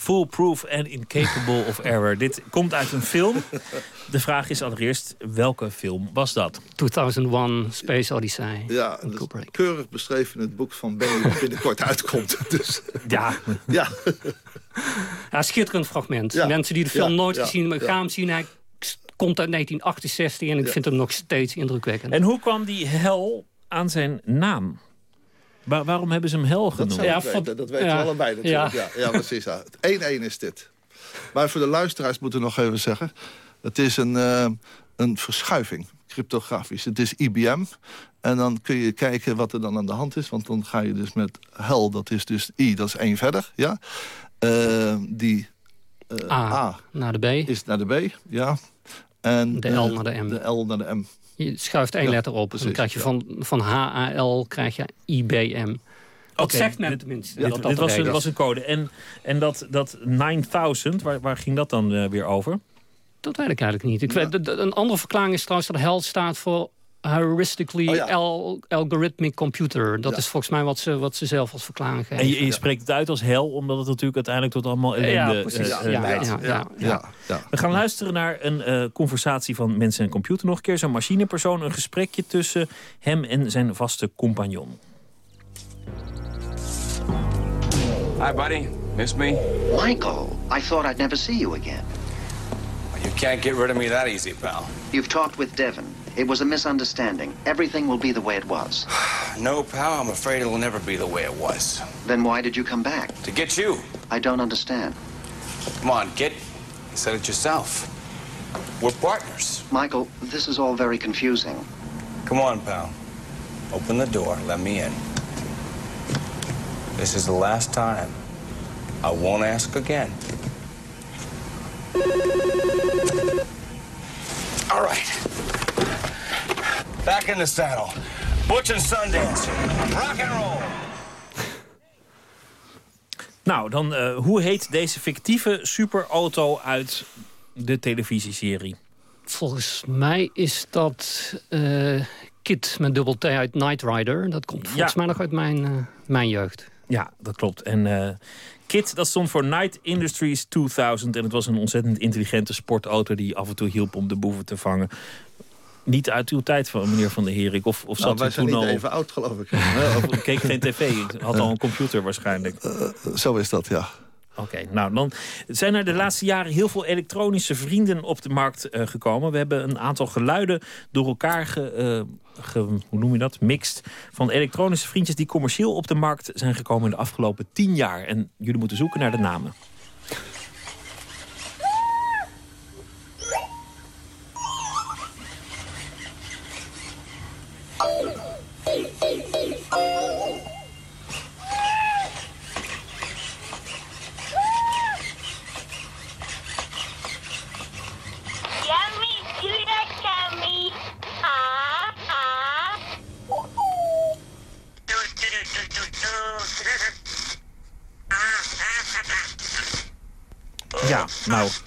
Foolproof and incapable of error. Dit komt uit een film. De vraag is allereerst, welke film was dat? 2001 Space Odyssey. Ja, keurig beschreven in het boek van Benny... dat binnenkort uitkomt. Dus, Ja, ja. Ja, schitterend fragment. Ja. Mensen die de film Ja, nooit ja, gezien hebben, ja. gaan hem zien. Hij komt uit 1968 en ik vind hem nog steeds indrukwekkend. En hoe kwam die hel aan zijn naam? Waar- waarom hebben ze hem hel Dat genoemd? zou Ja, van-. Dat weten ja. we allebei natuurlijk. Ja, Ja. ja, precies. Ja. 1-1 is dit. Maar voor de luisteraars moeten we nog even zeggen... het is een, eh, een verschuiving, cryptografisch. Het is IBM. En dan kun je kijken wat er dan aan de hand is. Want dan ga je dus met hel, dat is dus I, dat is één verder. Ja? Eh, die eh, A. A Naar de B. is naar de B, ja. En, De L naar de M. De L naar de M. Je schuift één Ja, letter op. precies, dan krijg je ja. van, van HAL krijg je IBM. Dat zegt men tenminste. Dit, dat dat dit was, een, was een code. En, en dat, dat 9000, waar, waar ging dat dan eh, weer over? Dat weet ik eigenlijk niet. Ik weet, de- de- een andere verklaring is trouwens dat HAL staat voor Heuristically Oh ja. Al- Algorithmic Computer. Dat Ja. is volgens mij wat ze, wat ze zelf als verklaring geven. En je, je spreekt het uit als hel, omdat het natuurlijk uiteindelijk tot allemaal ellende Ja, precies. Ja, leidt. ja, ja, ja. Ja, ja. We gaan luisteren naar een eh, conversatie van mensen en computer. Nog een keer zo'n machinepersoon. Een gesprekje tussen hem en zijn vaste compagnon. Hi, buddy. Miss me? Michael, I thought I'd never see you again. You can't get rid of me that easy, pal. You've talked with Devon. It was a misunderstanding. Everything will be the way it was. No, pal, I'm afraid it'll never be the way it was. Then why did you come back? To get you. I don't understand. Come on, get. You said it yourself. We're partners. Michael, this is all very confusing. Come on, pal. Open the door. Let me in. This is the last time. I won't ask again. All right. Back in the saddle. Butch and Sundance. Rock and roll. Nou, dan eh, hoe heet deze fictieve superauto uit de televisieserie? Volgens mij is dat eh Kit met dubbel T uit Knight Rider. Dat komt volgens Ja. mij nog uit mijn, eh, mijn jeugd. Ja, dat klopt. En eh KIT, dat stond voor Night Industries 2000. En het was een ontzettend intelligente sportauto... die af en toe hielp om de boeven te vangen. Niet uit uw tijd, van meneer Van der Herik. Of, of Nou, zat u zijn toen niet al... even oud, geloof ik. Of keek geen tv, had al een computer waarschijnlijk. Zo is dat, ja. Oké, nou dan zijn er de laatste jaren heel veel elektronische vrienden op de markt eh, gekomen. We hebben een aantal geluiden door elkaar ge, eh, ge- hoe noem je dat, mixed van elektronische vriendjes die commercieel op de markt zijn gekomen in de afgelopen tien jaar. En jullie moeten zoeken naar de namen.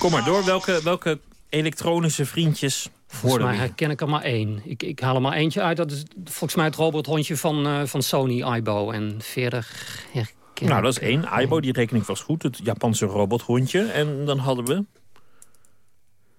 Kom maar door. Welke, welke elektronische vriendjes Volgens mij herken ik er maar één. Ik, ik haal er maar eentje uit. Dat is volgens mij het robothondje van, uh, van Sony Aibo. En verder herken Nou, dat is één. Aibo, die rekening was goed. Het Japanse robothondje. En dan hadden we...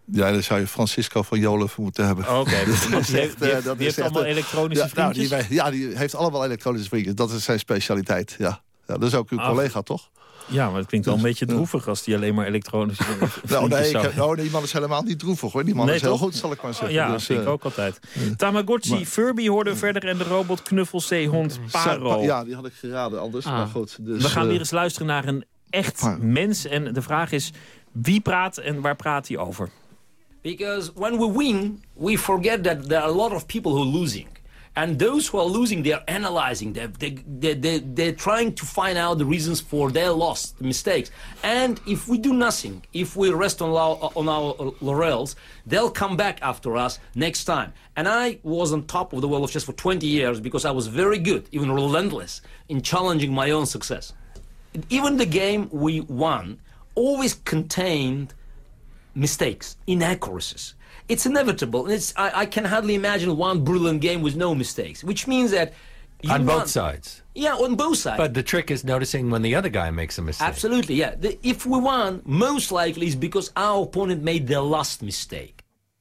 Ja, dan zou je Francisco van Jolen voor moeten hebben. Oké, okay, dus dat die heeft, die dat heeft allemaal elektronische ja, vriendjes? Nou, die, ja, die heeft allemaal elektronische vriendjes. Dat is zijn specialiteit, ja. ja dat is ook uw Ach. collega, toch? Ja, maar het klinkt wel een beetje droevig als die alleen maar elektronische nou, nee, ik, oh, die man is helemaal niet droevig hoor. Die man Nee, is heel goed, zal ik maar zeggen. Ja, Dus, dat vind ik eh, ook altijd. Tamagotchi, Furby hoorden we verder en de robot knuffelzeehond Paro. Ja, die had ik geraden anders, Ah. maar goed. Dus, we gaan eh, weer eens luisteren naar een echt mens. En de vraag is, wie praat en waar praat hij over? Because when we win, we forget that there are a lot of people who are losing. And those who are losing, they are analyzing. They're, they, they, they, they're trying to find out the reasons for their loss, the mistakes. And if we do nothing, if we rest on our, on our uh, laurels, they'll come back after us next time. And I was on top of the world of chess for 20 years because I was very good, even relentless, in challenging my own success. Even the game we won always contained mistakes, inaccuracies. It's inevitable. It's, I, I can hardly imagine one brilliant game with no mistakes, which means that you on both sides. Yeah, on both sides. But the trick is noticing when the other guy makes a mistake. Absolutely, yeah. The, if we won, most likely is because our opponent made the last mistake.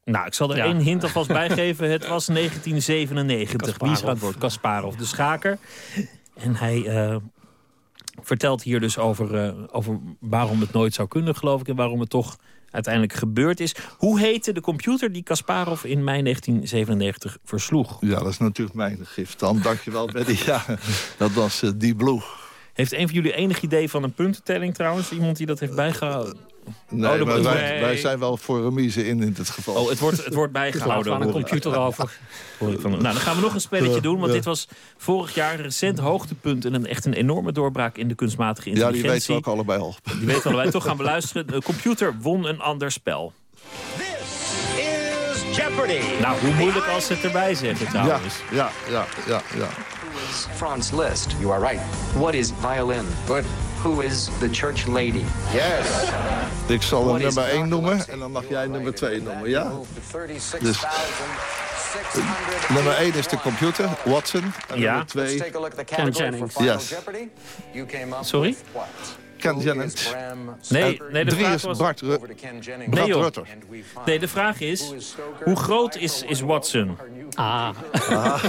Nou, ik zal er Ja. één hint alvast bij geven. Het was 1997. Wie is aan het woord? Kasparov, de schaker. En hij eh, vertelt hier dus over, eh, over waarom het nooit zou kunnen, geloof ik. En waarom het toch uiteindelijk gebeurd is. Hoe heette de computer die Kasparov in mei 1997 versloeg? Ja, dat is natuurlijk mijn gift dan. Dankjewel, Betty. Ja, dat was eh, die Blue. Heeft een van jullie enig idee van een puntentelling trouwens? Iemand die dat heeft bijgehouden? Nee, Oh, maar wij, nee. wij zijn wel voor remise in, in dit geval. Oh, het wordt, het wordt bijgehouden. aan een computer over. Van- Nou, dan gaan we nog een spelletje doen. Want dit was vorig jaar een recent hoogtepunt... en een, echt een enorme doorbraak in de kunstmatige ja, die intelligentie. weten we ook allebei al. Die weten we allebei. Toch gaan we luisteren. De computer won een ander spel. is Jeopardy! Nou, hoe moeilijk als ze het erbij zeggen Ja, trouwens. ja, ja, ja, ja. Franz Liszt. You are right. What is violin? Good. Who is the church lady? Yes! Ik zal hem nummer 1 Dr. noemen en dan mag jij nummer 2 noemen, ja? Dus. Nummer 1 is de computer, Watson. En Ja. nummer 2, Take a look at the Ken Jennings. Yes. Sorry? Ken Jennings. Nee, nee, de Drie vraag is was... Bart, Ru-. Bart joh. Rutter. Nee, de vraag is... Hoe groot is, is Watson? Ah,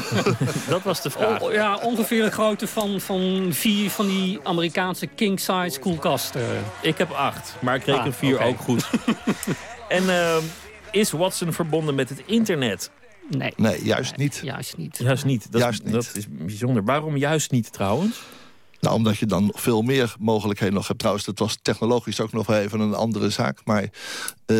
Dat was de vraag. ja, ongeveer de grootte van, van vier van die Amerikaanse king-size koelkasten. Ik heb acht, maar ik reken Ah, vier ook goed. en ehm, is Watson verbonden met het internet? Nee, Nee, juist niet. juist niet. Juist niet. Dat, Juist niet. dat is bijzonder. Waarom juist niet trouwens? Nou, omdat je dan veel meer mogelijkheden nog hebt. Trouwens, dat was technologisch ook nog wel even een andere zaak. Maar eh,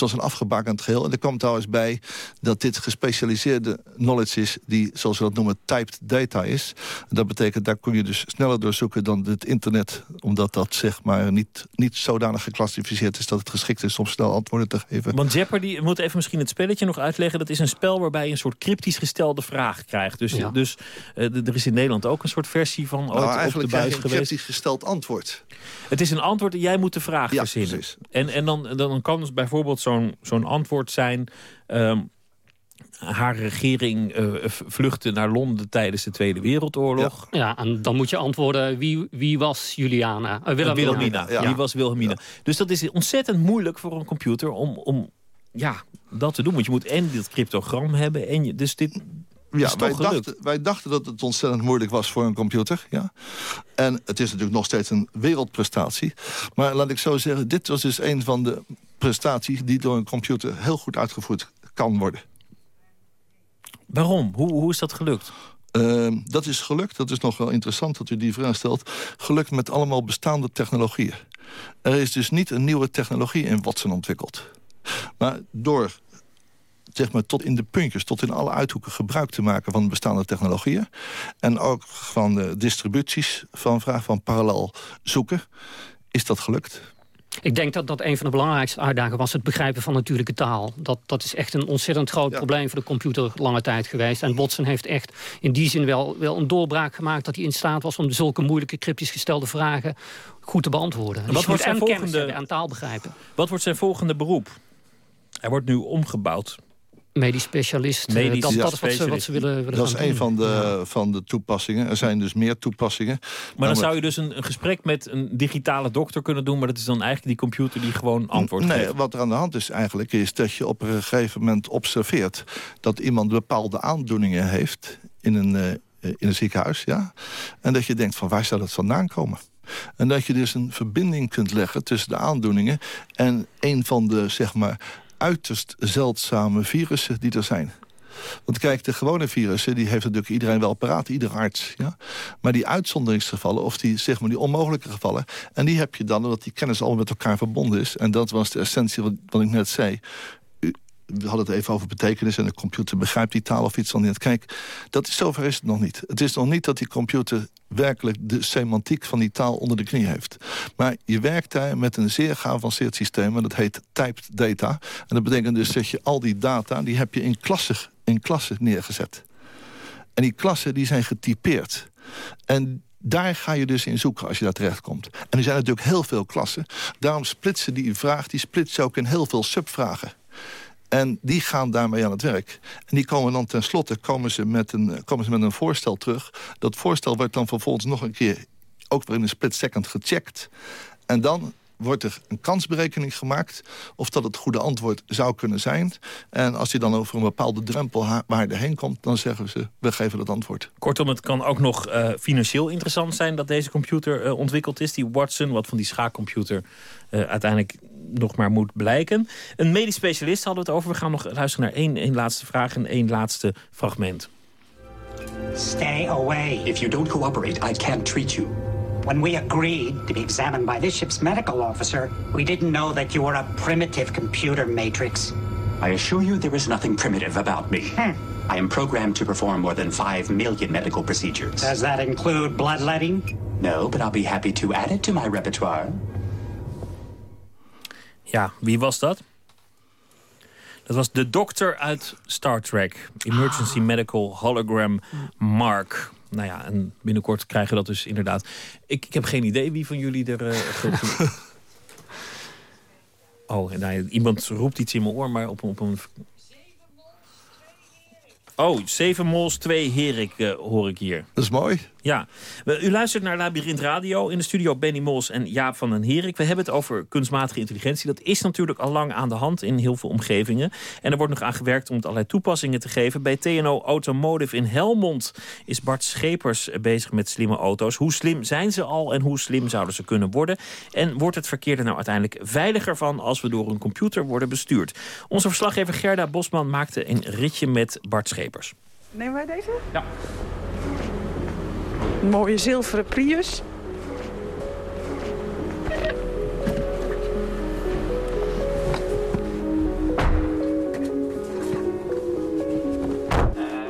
het was een afgebakend geheel. En er kwam trouwens bij dat dit gespecialiseerde knowledge is... die, zoals we dat noemen, typed data is. En dat betekent, daar kun je dus sneller doorzoeken dan het internet. Omdat dat zeg maar niet, niet zodanig geclassificeerd is... dat het geschikt is om snel antwoorden te geven. Want Jeopardy, we moeten even misschien het spelletje nog uitleggen. Dat is een spel waarbij je een soort cryptisch gestelde vraag krijgt. Dus, Ja. dus eh, er is in Nederland ook een soort versie van ooit nou, op de buis je een geweest. kritisch gesteld antwoord. Het is een antwoord en jij moet de vraag Ja, verzinnen. precies. En, en dan, dan kan dus bijvoorbeeld zo'n zo'n antwoord zijn... ehm, haar regering eh, v- vluchtte naar Londen tijdens de Tweede Wereldoorlog. Ja, en dan moet je antwoorden, wie, wie was Juliana? Eh, Wilhelmina. Wilhelmina. Ja. Die was Wilhelmina. Dus dat is ontzettend moeilijk voor een computer om, om ja, dat te doen. Want je moet en dit cryptogram hebben. En je, dus dit Ja, wij dachten, wij dachten dat het ontzettend moeilijk was voor een computer. Ja. En het is natuurlijk nog steeds een wereldprestatie. Maar laat ik zo zeggen, dit was dus een van de prestaties... die door een computer heel goed uitgevoerd kan worden. Waarom? Hoe, hoe is dat gelukt? Ehm, dat is gelukt, dat is nog wel interessant dat u die vraag stelt... gelukt met allemaal bestaande technologieën. Er is dus niet een nieuwe technologie in Watson ontwikkeld. Maar door zeg maar, tot in de puntjes, tot in alle uithoeken gebruik te maken van bestaande technologieën. En ook van de distributies van vraag van parallel zoeken. Is dat gelukt? Ik denk dat dat een van de belangrijkste uitdagingen was het begrijpen van natuurlijke taal. Dat, dat is echt een ontzettend groot probleem voor de computer lange tijd geweest. En Watson heeft echt in die zin wel, wel een doorbraak gemaakt... dat hij in staat was om zulke moeilijke cryptisch gestelde vragen goed te beantwoorden. Wat Dus wordt zijn en volgende- en taal begrijpen. Wat wordt zijn volgende beroep? Hij wordt nu omgebouwd. Medisch specialist, eh, Medisch dat, dat is wat ze, wat ze willen, willen Dat is een doen. van de, van de toepassingen. Er zijn dus meer toepassingen. Maar dan zou je dus een, een gesprek met een digitale dokter kunnen doen... maar dat is dan eigenlijk die computer die gewoon antwoord Nee, geeft. wat er aan de hand is eigenlijk... is dat je op een gegeven moment observeert... dat iemand bepaalde aandoeningen heeft in een, eh, in een ziekenhuis. Ja? En dat je denkt van waar zou dat vandaan komen? En dat je dus een verbinding kunt leggen tussen de aandoeningen... en een van de, zeg maar, uiterst zeldzame virussen die er zijn. Want kijk, de gewone virussen, die heeft natuurlijk iedereen wel paraat, ieder arts. Ja? Maar die uitzonderingsgevallen, of die, zeg maar, die onmogelijke gevallen... en die heb je dan, omdat die kennis al met elkaar verbonden is... en dat was de essentie wat ik net zei... We hadden het even over betekenis en de computer begrijpt die taal of iets dan niet. Kijk, dat is, zover is het nog niet. Het is nog niet dat die computer werkelijk de semantiek van die taal onder de knie heeft. Maar je werkt daar met een zeer geavanceerd systeem... en dat heet typed data. En dat betekent dus dat je al die data... die heb je in klassen, in klassen neergezet. En die klassen die zijn getypeerd. En daar ga je dus in zoeken als je daar terechtkomt. En er zijn natuurlijk heel veel klassen. Daarom splitsen die vraag, die splitsen ook in heel veel subvragen. En die gaan daarmee aan het werk. En die komen dan tenslotte komen ze met een, komen ze met een voorstel terug. Dat voorstel wordt dan vervolgens nog een keer... ook weer in een split second gecheckt. En dan wordt er een kansberekening gemaakt... of dat het goede antwoord zou kunnen zijn. En als die dan over een bepaalde drempelwaarde heen komt... dan zeggen ze, we geven dat antwoord. Kortom, het kan ook nog eh, financieel interessant zijn... dat deze computer eh, ontwikkeld is, die Watson... wat van die schaakcomputer eh, uiteindelijk nog maar moet blijken. Een medisch specialist hadden we het over. We gaan nog luisteren naar één, één laatste vraag en één laatste fragment. Stay away. If you don't cooperate, I can't treat you. When we agreed to be examined by this ship's medical officer, we didn't know that you were a primitive computer matrix. I assure you there is nothing primitive about me. Hmm. I am programmed to perform more than 5 million medical procedures. Does that include bloodletting? No, but I'll be happy to add it to my repertoire. Ja, wie was dat? Dat was de dokter uit Star Trek. Emergency Medical Hologram Mark. Nou ja, en binnenkort krijgen we dat dus inderdaad. Ik, ik heb geen idee wie van jullie er... eh, ge- oh, en nou, iemand roept iets in mijn oor, maar op, een- op een... Oh, zeven mols, twee herik eh, hoor ik hier. Dat is mooi. Ja, u luistert naar Labyrinth Radio. In de studio Benny Mols en Jaap van den Herik. We hebben het over kunstmatige intelligentie. Dat is natuurlijk al lang aan de hand in heel veel omgevingen. En er wordt nog aan gewerkt om het allerlei toepassingen te geven. Bij TNO Automotive in Helmond is Bart Schepers bezig met slimme auto's. Hoe slim zijn ze al en hoe slim zouden ze kunnen worden? En wordt het verkeer er nou uiteindelijk veiliger van... als we door een computer worden bestuurd? Onze verslaggever Gerda Bosman maakte een ritje met Bart Schepers. Nemen wij deze? Ja. Een mooie zilveren Prius.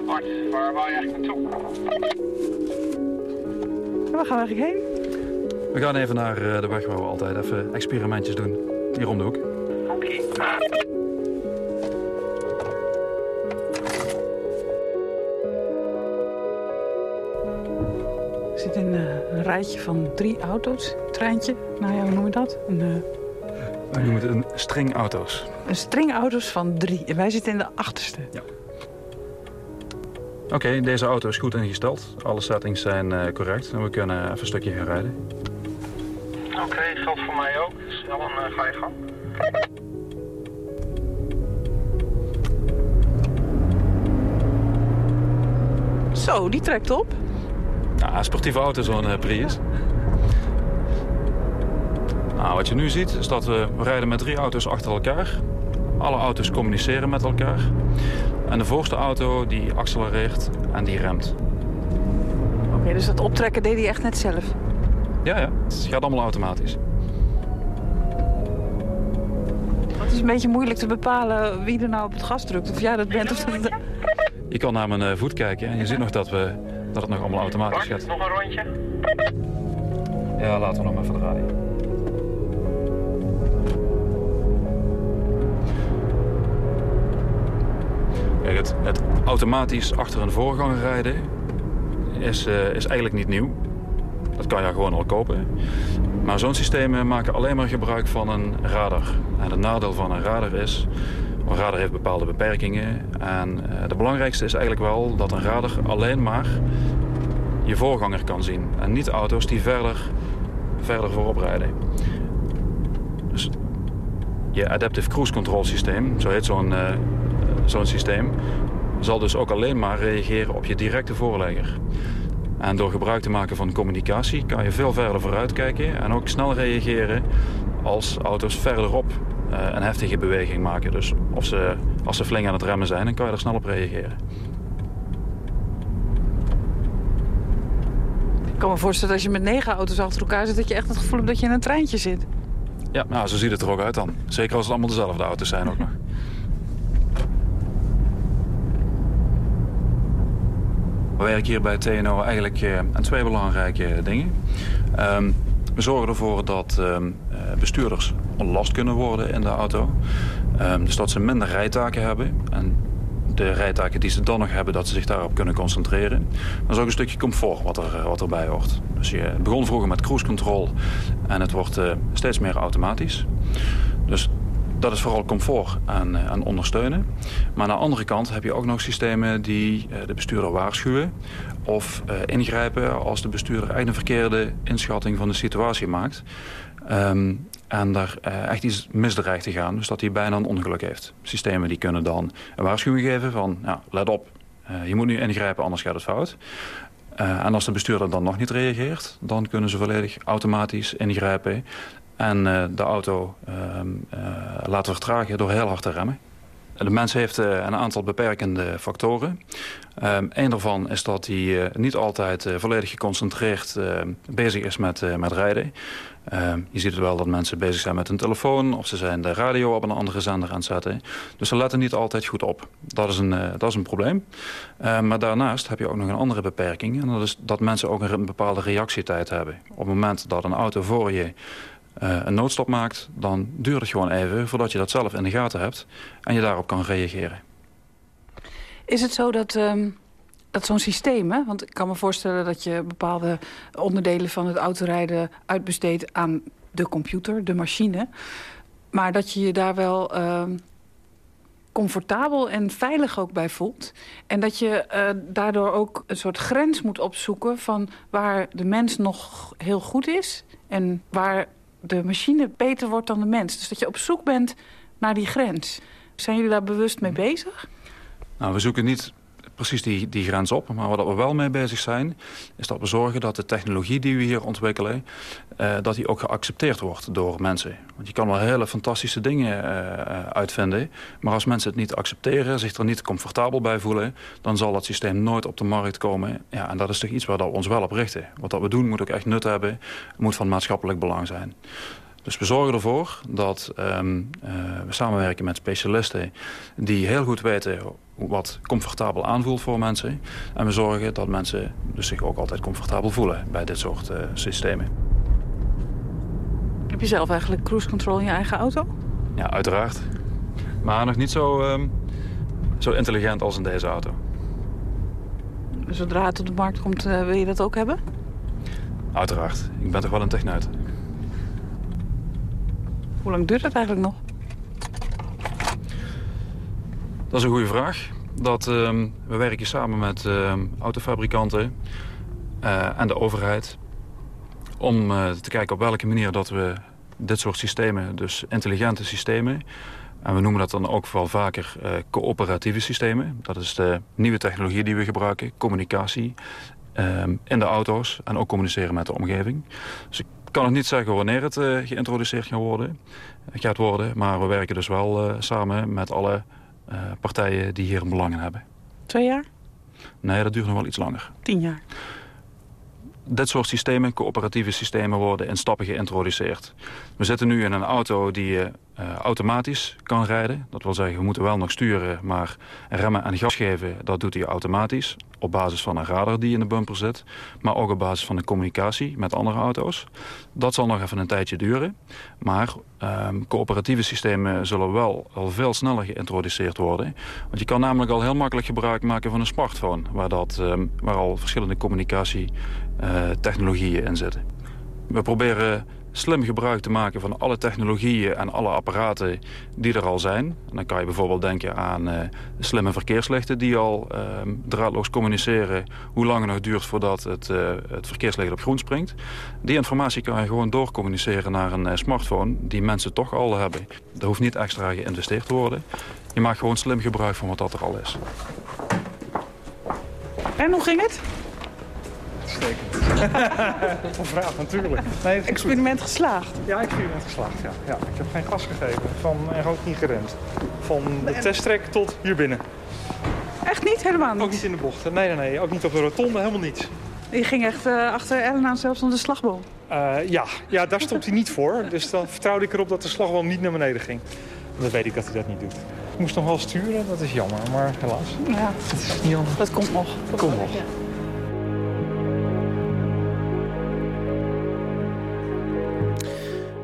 Bart, waar wou je eigenlijk naartoe? Waar gaan we eigenlijk heen? We gaan even naar eh, de weg waar we altijd even experimentjes doen. Hier om de hoek. Oké. Er zit een, eh, een rijtje van drie auto's. Treintje. Nou ja, hoe noem je dat? Een, eh, We noemen het een string auto's. een string auto's van drie. En wij zitten in de achterste. Ja. Oké, deze auto is goed ingesteld. Alle settings zijn eh, correct. En we kunnen even een stukje gaan rijden. Oké, geldt voor mij ook. Dus Ellen, eh, ga je gang. Zo, die trekt op. Een sportieve auto zo'n eh, Prius. Nou, wat je nu ziet is dat we, we rijden met drie auto's achter elkaar. Alle auto's communiceren met elkaar. En de voorste auto die accelereert en die remt. Oké, dus dat optrekken deed hij echt net zelf. Ja, ja, het gaat allemaal automatisch. Het is een beetje moeilijk te bepalen wie er nou op het gas drukt. Of jij dat bent of dat... Je kan naar mijn eh, voet kijken en je ziet nog dat, we, dat het nog allemaal automatisch gaat. nog een rondje? Ja, laten we nog even draaien. Het, automatisch achter een voorganger rijden is, eh, is eigenlijk niet nieuw. Dat kan je gewoon al kopen. Maar zo'n systemen maken alleen maar gebruik van een radar. En het nadeel van een radar is een radar heeft bepaalde beperkingen. En uh, de belangrijkste is eigenlijk wel dat een radar alleen maar je voorganger kan zien. En niet auto's die verder, verder voorop rijden. Dus je Adaptive Cruise Control systeem, zo heet zo'n uh, zo'n systeem... zal dus ook alleen maar reageren op je directe voorlegger. En door gebruik te maken van communicatie kan je veel verder vooruit kijken... en ook snel reageren als auto's verderop een heftige beweging maken. Dus of ze, als ze flink aan het remmen zijn, dan kan je er snel op reageren. Ik kan me voorstellen dat als je met negen auto's achter elkaar zit... dat je echt het gevoel hebt dat je in een treintje zit. Ja, nou, zo ziet het er ook uit dan. Zeker als het allemaal dezelfde auto's zijn ook nog. We werken hier bij TNO eigenlijk uh, aan twee belangrijke dingen. Um, we zorgen ervoor dat um, bestuurders ontlast kunnen worden in de auto. Um, dus dat ze minder rijtaken hebben. En de rijtaken die ze dan nog hebben, dat ze zich daarop kunnen concentreren. Dat is ook een stukje comfort wat, er, wat erbij hoort. Dus je begon vroeger met cruise control en het wordt uh, steeds meer automatisch. Dus dat is vooral comfort en, en, ondersteunen. Maar aan de andere kant heb je ook nog systemen die uh, de bestuurder waarschuwen... of uh, ingrijpen als de bestuurder echt een verkeerde inschatting van de situatie maakt. Um, en daar echt iets misdreigt te gaan. Dus dat hij bijna een ongeluk heeft. Systemen die kunnen dan een waarschuwing geven van... Ja, let op, je moet nu ingrijpen, anders gaat het fout. En als de bestuurder dan nog niet reageert... dan kunnen ze volledig automatisch ingrijpen... en uh, de auto uh, laten vertragen door heel hard te remmen. De mens heeft een aantal beperkende factoren. Een daarvan is dat hij niet altijd volledig geconcentreerd bezig is met, met rijden. Uh, je ziet wel dat mensen bezig zijn met hun telefoon... of ze zijn de radio op een andere zender aan het zetten. Dus ze letten niet altijd goed op. Dat is een, dat is een probleem. Maar daarnaast heb je ook nog een andere beperking. En dat is dat mensen ook een bepaalde reactietijd hebben. Op het moment dat een auto voor je uh, een noodstop maakt... dan duurt het gewoon even voordat je dat zelf in de gaten hebt... en je daarop kan reageren. Is het zo dat... Um dat zo'n systeem, hè? want ik kan me voorstellen dat je bepaalde onderdelen van het autorijden uitbesteedt aan de computer, de machine. Maar dat je je daar wel uh, comfortabel en veilig ook bij voelt. En dat je uh, daardoor ook een soort grens moet opzoeken van waar de mens nog heel goed is en waar de machine beter wordt dan de mens. Dus dat je op zoek bent naar die grens. Zijn jullie daar bewust mee bezig? Nou, we zoeken niet precies die, die grens op. Maar waar we wel mee bezig zijn, is dat we zorgen dat de technologie die we hier ontwikkelen, uh, dat die ook geaccepteerd wordt door mensen. Want je kan wel hele fantastische dingen uh, uitvinden, maar als mensen het niet accepteren, zich er niet comfortabel bij voelen, dan zal dat systeem nooit op de markt komen. Ja, en dat is toch iets waar we ons wel op richten. Wat dat we doen moet ook echt nut hebben, moet van maatschappelijk belang zijn. Dus we zorgen ervoor dat uh, we samenwerken met specialisten die heel goed weten wat comfortabel aanvoelt voor mensen. En we zorgen dat mensen dus zich ook altijd comfortabel voelen bij dit soort uh, systemen. Heb je zelf eigenlijk cruise control in je eigen auto? Ja, uiteraard. Maar nog niet zo, um, zo intelligent als in deze auto. Zodra het op de markt komt, uh, wil je dat ook hebben? Uiteraard. Ik ben toch wel een techneut. Hoe lang duurt het eigenlijk nog? Dat is een goede vraag. Dat, uh, we werken samen met uh, autofabrikanten uh, en de overheid... om uh, te kijken op welke manier dat we dit soort systemen, dus intelligente systemen... en we noemen dat dan ook wel vaker coöperatieve systemen. Dat is de nieuwe technologie die we gebruiken, communicatie ehm, in de auto's... en ook communiceren met de omgeving. Dus ik kan nog niet zeggen wanneer het geïntroduceerd gaat worden, gaat worden... maar we werken dus wel samen met alle partijen die hier een belang in hebben. Twee jaar? Nee, dat duurt nog wel iets langer. Tien jaar? Dit soort systemen, coöperatieve systemen, worden in stappen geïntroduceerd. We zitten nu in een auto die je uh, automatisch kan rijden. Dat wil zeggen, we moeten wel nog sturen, maar remmen en gas geven, dat doet hij automatisch. op basis van een radar die in de bumper zit... maar ook op basis van de communicatie met andere auto's. Dat zal nog even een tijdje duren. Maar ehm, coöperatieve systemen zullen wel al veel sneller geïntroduceerd worden. Want je kan namelijk al heel makkelijk gebruik maken van een smartphone... waar, dat, ehm, waar al verschillende communicatietechnologieën in zitten. We proberen slim gebruik te maken van alle technologieën en alle apparaten die er al zijn. Dan kan je bijvoorbeeld denken aan uh, slimme verkeerslichten die al uh, draadloos communiceren hoe lang het nog duurt voordat het, uh, het verkeerslicht op groen springt. Die informatie kan je gewoon doorcommuniceren naar een smartphone die mensen toch al hebben. Er hoeft niet extra geïnvesteerd te worden. Je maakt gewoon slim gebruik van wat dat er al is. En hoe ging het? Een vraag natuurlijk. Nee, experiment geslaagd? Ja, experiment geslaagd, ja. ja. Ik heb geen gas gegeven van, en ook niet geremd. Van de testtrek tot hier binnen. Echt niet? Helemaal niet? Ook niet in de bochten. Nee, nee, nee. Ook niet op de rotonde, helemaal niets. Je ging echt uh, achter Ellen aan zelfs om de slagboom? Uh, ja. ja, daar stond hij niet voor. Dus dan vertrouwde ik erop dat de slagboom niet naar beneden ging. Dan weet ik dat hij dat niet doet. Ik moest nog wel sturen, dat is jammer, maar helaas. Ja, dat is niet anders. Dat komt nog. Dat komt nog.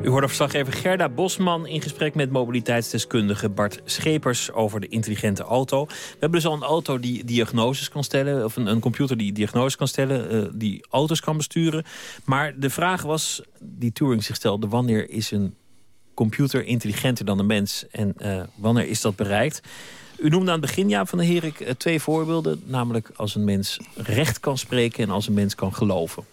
U hoorde verslaggever Gerda Bosman in gesprek met mobiliteitsdeskundige Bart Schepers over de intelligente auto. We hebben dus al een auto die diagnoses kan stellen, of een, een computer die diagnoses kan stellen, uh, die auto's kan besturen. Maar de vraag was, die Turing zich stelde, wanneer is een computer intelligenter dan een mens en uh, wanneer is dat bereikt? U noemde aan het begin, Jaap van der Herik, uh, twee voorbeelden. Namelijk als een mens recht kan spreken en als een mens kan geloven.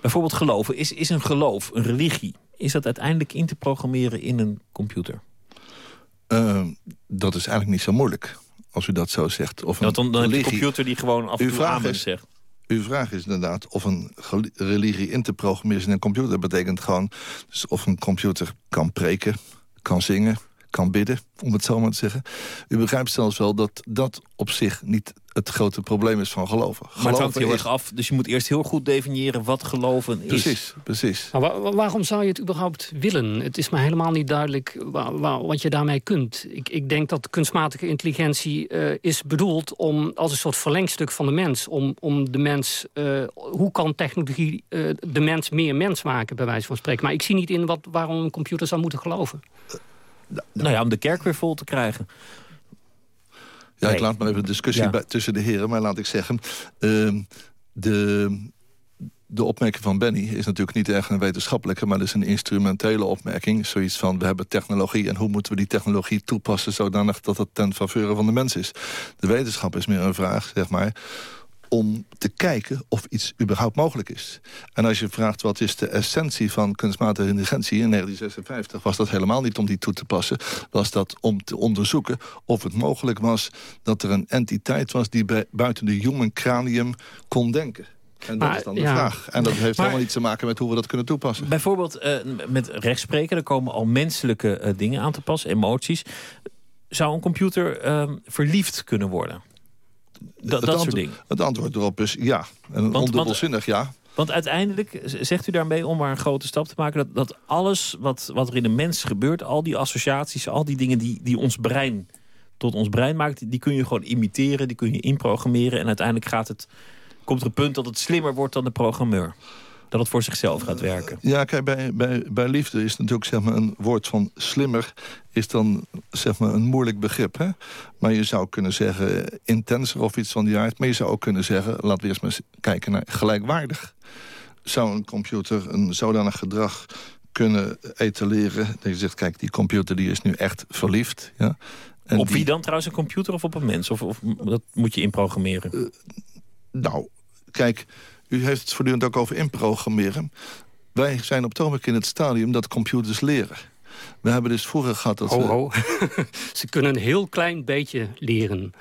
Bijvoorbeeld geloven. Is, is een geloof, een religie, is dat uiteindelijk in te programmeren in een computer? Uh, dat is eigenlijk niet zo moeilijk, als u dat zo zegt. Of een dan, dan heb je een computer die gewoon af en toe amen zegt. Uw vraag is inderdaad of een religie in te programmeren in een computer. Dat betekent gewoon dus of een computer kan preken, kan zingen, kan bidden, om het zo maar te zeggen. U begrijpt zelfs wel dat dat op zich niet het grote probleem is van geloven. Maar het hangt heel erg af, dus je moet eerst heel goed definiëren wat geloven is. Precies, precies. Maar waar, waarom zou je het überhaupt willen? Het is me helemaal niet duidelijk waar, waar, wat je daarmee kunt. Ik, ik denk dat kunstmatige intelligentie uh, is bedoeld om als een soort verlengstuk van de mens. Om, om de mens, uh, hoe kan technologie uh, de mens meer mens maken, bij wijze van spreken. Maar ik zie niet in wat, waarom een computer zou moeten geloven. Nou ja, om de kerk weer vol te krijgen. Ja, nee. ik laat maar even een discussie ja. bij, tussen de heren. Maar laat ik zeggen, uh, de, de opmerking van Benny is natuurlijk niet echt een wetenschappelijke... maar dat is een instrumentele opmerking. Zoiets van, we hebben technologie en hoe moeten we die technologie toepassen... zodanig dat het ten faveur van de mens is. De wetenschap is meer een vraag, zeg maar om te kijken of iets überhaupt mogelijk is. En als je vraagt wat is de essentie van kunstmatige intelligentie... in 1956 was dat helemaal niet om die toe te passen. Was dat om te onderzoeken of het mogelijk was... dat er een entiteit was die buiten de human cranium kon denken. En dat maar, is dan de ja. vraag. En dat heeft maar, helemaal iets te maken met hoe we dat kunnen toepassen. Bijvoorbeeld uh, met rechtspreken, er komen al menselijke uh, dingen aan te passen, emoties. Zou een computer uh, verliefd kunnen worden? Dat, dat soort dingen. Het antwoord erop is ja. En want, ondubbelzinnig ja. Want uiteindelijk zegt u daarmee, om maar een grote stap te maken... dat, dat alles wat, wat er in een mens gebeurt, al die associaties... al die dingen die, die ons brein tot ons brein maakt... die kun je gewoon imiteren, die kun je inprogrammeren... en uiteindelijk gaat het, komt er een punt dat het slimmer wordt dan de programmeur dat het voor zichzelf gaat werken. Ja, kijk, bij, bij, bij liefde is natuurlijk zeg maar, een woord van slimmer... is dan zeg maar, een moeilijk begrip. Hè? Maar je zou kunnen zeggen intenser of iets van die aard. Maar je zou ook kunnen zeggen, laten we eerst maar kijken naar gelijkwaardig. Zou een computer een zodanig gedrag kunnen etaleren... dat je zegt, kijk, die computer die is nu echt verliefd. Ja? En op wie dan trouwens, een computer of op een mens? Of, of dat moet je inprogrammeren? Uh, nou, kijk... U heeft het voortdurend ook over inprogrammeren. Wij zijn op het ogenblik in het stadium dat computers leren. We hebben dus vroeger gehad dat ho, ho. Ze kunnen een heel klein beetje leren.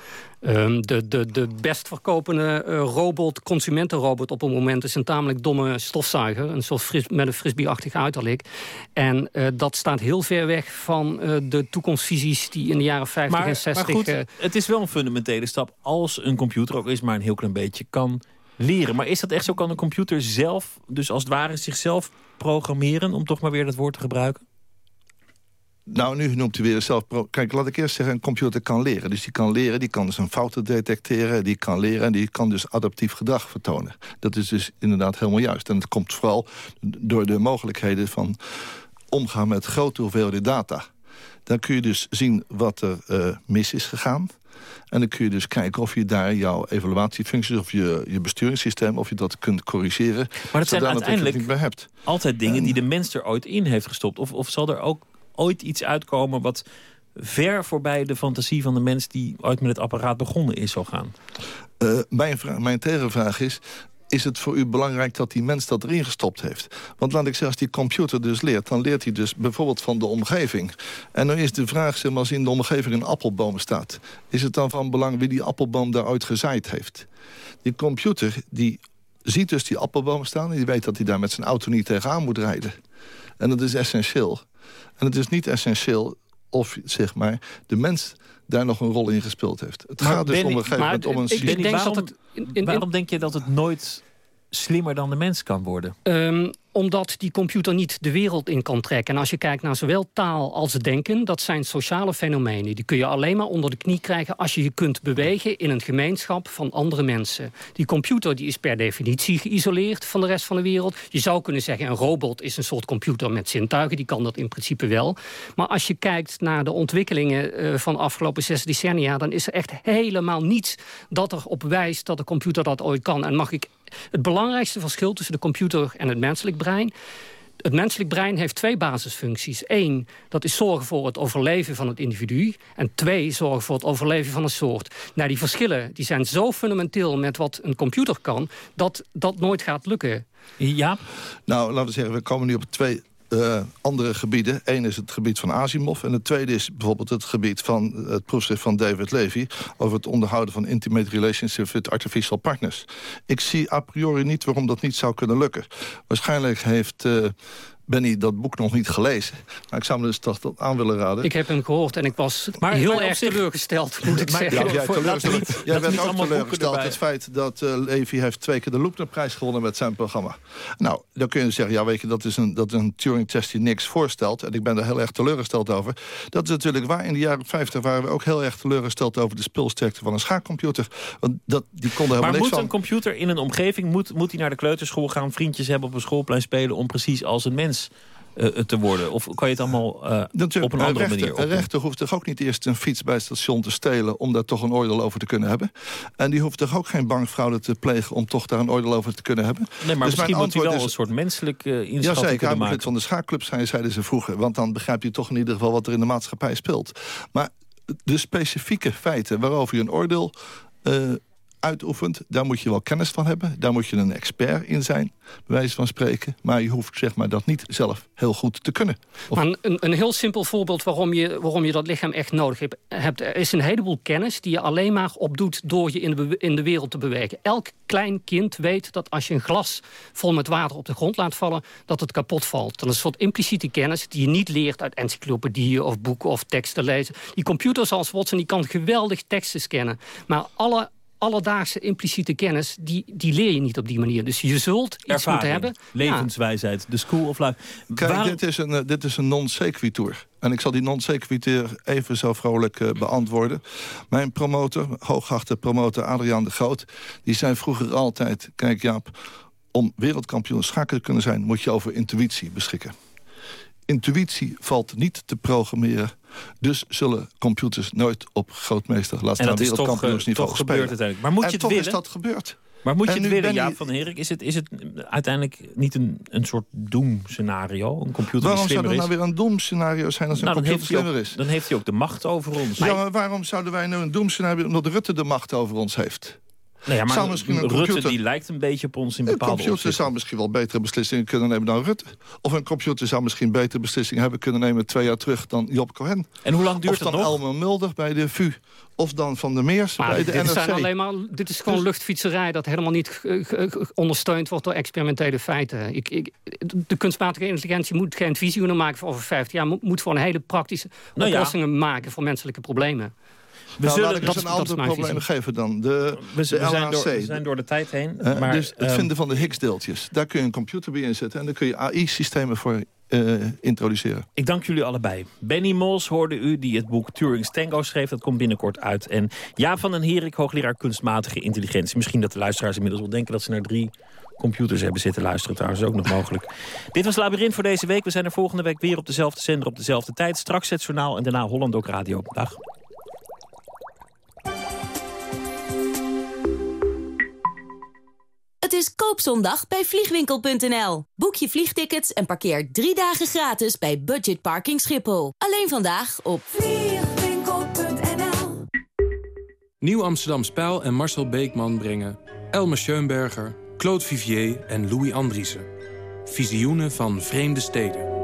Um, de, de, de best verkopende uh, robot, consumentenrobot op het moment... is een tamelijk domme stofzuiger. Een soort fris, met een frisbee-achtig uiterlijk. En uh, dat staat heel ver weg van uh, de toekomstvisies... die in de jaren 50 maar, en 60... Maar goed, het is wel een fundamentele stap... als een computer ook is maar een heel klein beetje kan leren. Maar is dat echt zo? Kan een computer zelf, dus als het ware zichzelf programmeren... om toch maar weer dat woord te gebruiken? Nou, nu noemt u weer zelf... Kijk, laat ik eerst zeggen, een computer kan leren. Dus die kan leren, die kan zijn fouten detecteren... die kan leren en die kan dus adaptief gedrag vertonen. Dat is dus inderdaad helemaal juist. En het komt vooral door de mogelijkheden van omgaan met grote hoeveelheden data. Dan kun je dus zien wat er uh, mis is gegaan. En dan kun je dus kijken of je daar jouw evaluatiefuncties... of je, je besturingssysteem, of je dat kunt corrigeren. Maar dat zijn uiteindelijk hebt. altijd dingen die de mens er ooit in heeft gestopt. Of, of zal er ook ooit iets uitkomen wat ver voorbij de fantasie van de mens... die ooit met het apparaat begonnen is, zal gaan? Uh, mijn, vraag, mijn tegenvraag is is het voor u belangrijk dat die mens dat erin gestopt heeft. Want laat ik zeggen, als die computer dus leert... dan leert hij dus bijvoorbeeld van de omgeving. En dan is de vraag, zeg maar, als in de omgeving een appelboom staat... is het dan van belang wie die appelboom daar gezaaid heeft? Die computer, die ziet dus die appelboom staan... en die weet dat hij daar met zijn auto niet tegenaan moet rijden. En dat is essentieel. En het is niet essentieel of, zeg maar, de mens daar nog een rol in gespeeld heeft. Het gaat dus om een gegeven moment om een... Ik, denk waarom, dat het waarom denk je dat het nooit slimmer dan de mens kan worden? Um, omdat die computer niet de wereld in kan trekken. En als je kijkt naar zowel taal als denken... dat zijn sociale fenomenen. Die kun je alleen maar onder de knie krijgen... als je je kunt bewegen in een gemeenschap van andere mensen. Die computer die is per definitie geïsoleerd van de rest van de wereld. Je zou kunnen zeggen, een robot is een soort computer met zintuigen. Die kan dat in principe wel. Maar als je kijkt naar de ontwikkelingen uh, van de afgelopen zes decennia... dan is er echt helemaal niets dat erop wijst dat de computer dat ooit kan. En mag ik het belangrijkste verschil tussen de computer en het menselijk brein... Het menselijk brein heeft twee basisfuncties. Eén, dat is zorgen voor het overleven van het individu. En twee, zorgen voor het overleven van een soort. Nou, die verschillen die zijn zo fundamenteel met wat een computer kan... dat dat nooit gaat lukken. Ja? Nou, laten we zeggen, we komen nu op twee uh, andere gebieden. Eén is het gebied van Asimov. En het tweede is bijvoorbeeld het gebied van het proefschrift van David Levy... over het onderhouden van intimate relationships with artificial partners. Ik zie a priori niet waarom dat niet zou kunnen lukken. Waarschijnlijk heeft... Uh, Benny dat boek nog niet gelezen. Maar ik zou me dus toch aan willen raden. Ik heb hem gehoord en ik was maar, heel maar erg teleurgesteld, moet ik zeggen. Ja, jij, teleurgesteld. jij bent ook teleurgesteld het feit dat uh, Levi heeft twee keer de Loepnerprijs gewonnen met zijn programma. Nou, dan kun je zeggen, ja weet je, dat is een, dat is een Turing-test die niks voorstelt. En ik ben er heel erg teleurgesteld over. Dat is natuurlijk waar. In de jaren 50 waren we ook heel erg teleurgesteld over de speelsterkte van een schaakcomputer. Want dat, die konden helemaal maar niks moet een computer in een omgeving, moet, moet hij naar de kleuterschool gaan, vriendjes hebben op een schoolplein spelen om precies als een mens uh, te worden? Of kan je het allemaal uh, op een andere rechter, manier Een rechter hoeft toch ook niet eerst een fiets bij het station te stelen... om daar toch een oordeel over te kunnen hebben? En die hoeft toch ook geen bankfraude te plegen... om toch daar een oordeel over te kunnen hebben? Nee, maar dus misschien moet hij wel is, een soort menselijk uh, inschatting ja, zeker, kunnen maken. van de schaakclub zijn, zeiden ze vroeger. Want dan begrijp je toch in ieder geval wat er in de maatschappij speelt. Maar de specifieke feiten waarover je een oordeel uitoefent, daar moet je wel kennis van hebben. Daar moet je een expert in zijn, bij wijze van spreken. Maar je hoeft zeg maar, dat niet zelf heel goed te kunnen. Maar een, een heel simpel voorbeeld waarom je, waarom je dat lichaam echt nodig hebt. Er is een heleboel kennis die je alleen maar opdoet door je in de, in de wereld te bewegen. Elk klein kind weet dat als je een glas vol met water op de grond laat vallen... dat het kapot valt. Dat is een soort impliciete kennis die je niet leert uit encyclopedieën of boeken of teksten lezen. Die computer zoals Watson die kan geweldig teksten scannen. Maar alle alledaagse impliciete kennis, die, die leer je niet op die manier. Dus je zult iets Ervaring, moeten hebben. levenswijsheid, de school of life. Kijk, dit is een, eh, dit is een non sequitur. En ik zal die non sequitur even zo vrolijk uh, beantwoorden. Mijn promotor, hooggeachte promotor Adriaan de Groot... die zei vroeger altijd, kijk Jaap... om wereldkampioen schaken te kunnen zijn... moet je over intuïtie beschikken. Intuïtie valt niet te programmeren dus zullen computers nooit op grootmeester laten staan wereldkampioensniveau spelen. gebeurt uiteindelijk. Maar moet je en het toch willen? is dat gebeurd. Maar moet je En het nu willen, Jaap van Herik? Is het, is het uiteindelijk niet een, een soort doemscenario? Een computer Waarom die zou slimmer er is? nou weer een doemscenario zijn als een Nou, computer slimmer ook, is? dan heeft hij ook de macht over ons. Ja, maar waarom zouden wij nu een doemscenario... omdat Rutte de macht over ons heeft? Nou ja, maar zou misschien een Rutte computer- die lijkt een beetje op ons in Een bepaalde computer opzichten. zou misschien wel betere beslissingen kunnen nemen dan Rutte. Of een computer zou misschien betere beslissingen hebben kunnen nemen... twee jaar terug dan Job Cohen. En hoe lang duurt of dan het nog? Elmer Mulder bij de VU. Of dan Van der Meers Maar bij de dit, NRC. zijn alleen maar, dit is gewoon luchtfietserij dat helemaal niet ondersteund wordt door experimentele feiten. Ik, ik, de kunstmatige intelligentie moet geen visioenen maken voor over 50 jaar. Moet, moet gewoon hele praktische Nou ja. oplossingen maken voor menselijke problemen. We nou, zullen- laat ik dat is- een is ander probleem geven dan. De, We, de we zijn, door, we zijn door de tijd heen. Eh, maar, dus het ehm, vinden van de Higgs-deeltjes. Daar kun je een computer bij inzetten. En daar kun je AI-systemen voor eh, introduceren. Ik dank jullie allebei. Benny Mols hoorde u, die het boek Turing's Tango schreef. Dat komt binnenkort uit. En Jaap van den Herik, hoogleraar kunstmatige intelligentie. Misschien dat de luisteraars inmiddels wel denken dat ze naar drie computers hebben zitten luisteren. Trouwens, ook nog mogelijk. Dit was Labyrinth voor deze week. We zijn er volgende week weer op dezelfde zender op dezelfde tijd. Straks het journaal en daarna Holland ook Radio. Dag. Is koopzondag bij vliegwinkel.nl. Boek je vliegtickets en parkeer drie dagen gratis bij Budget Parking Schiphol. Alleen vandaag op vliegwinkel.nl. Nieuw Amsterdam Spijl en Marcel Beekman brengen Elme Schoenberger, Claude Vivier en Louis Andriessen. Visioenen van vreemde steden.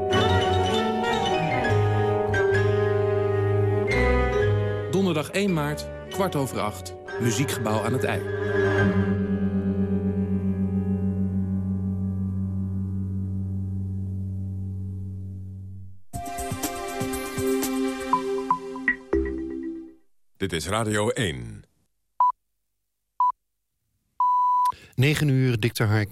Donderdag 1 maart, kwart over acht, Muziekgebouw aan het IJ. Dit is Radio 1. 9 uur, Dikter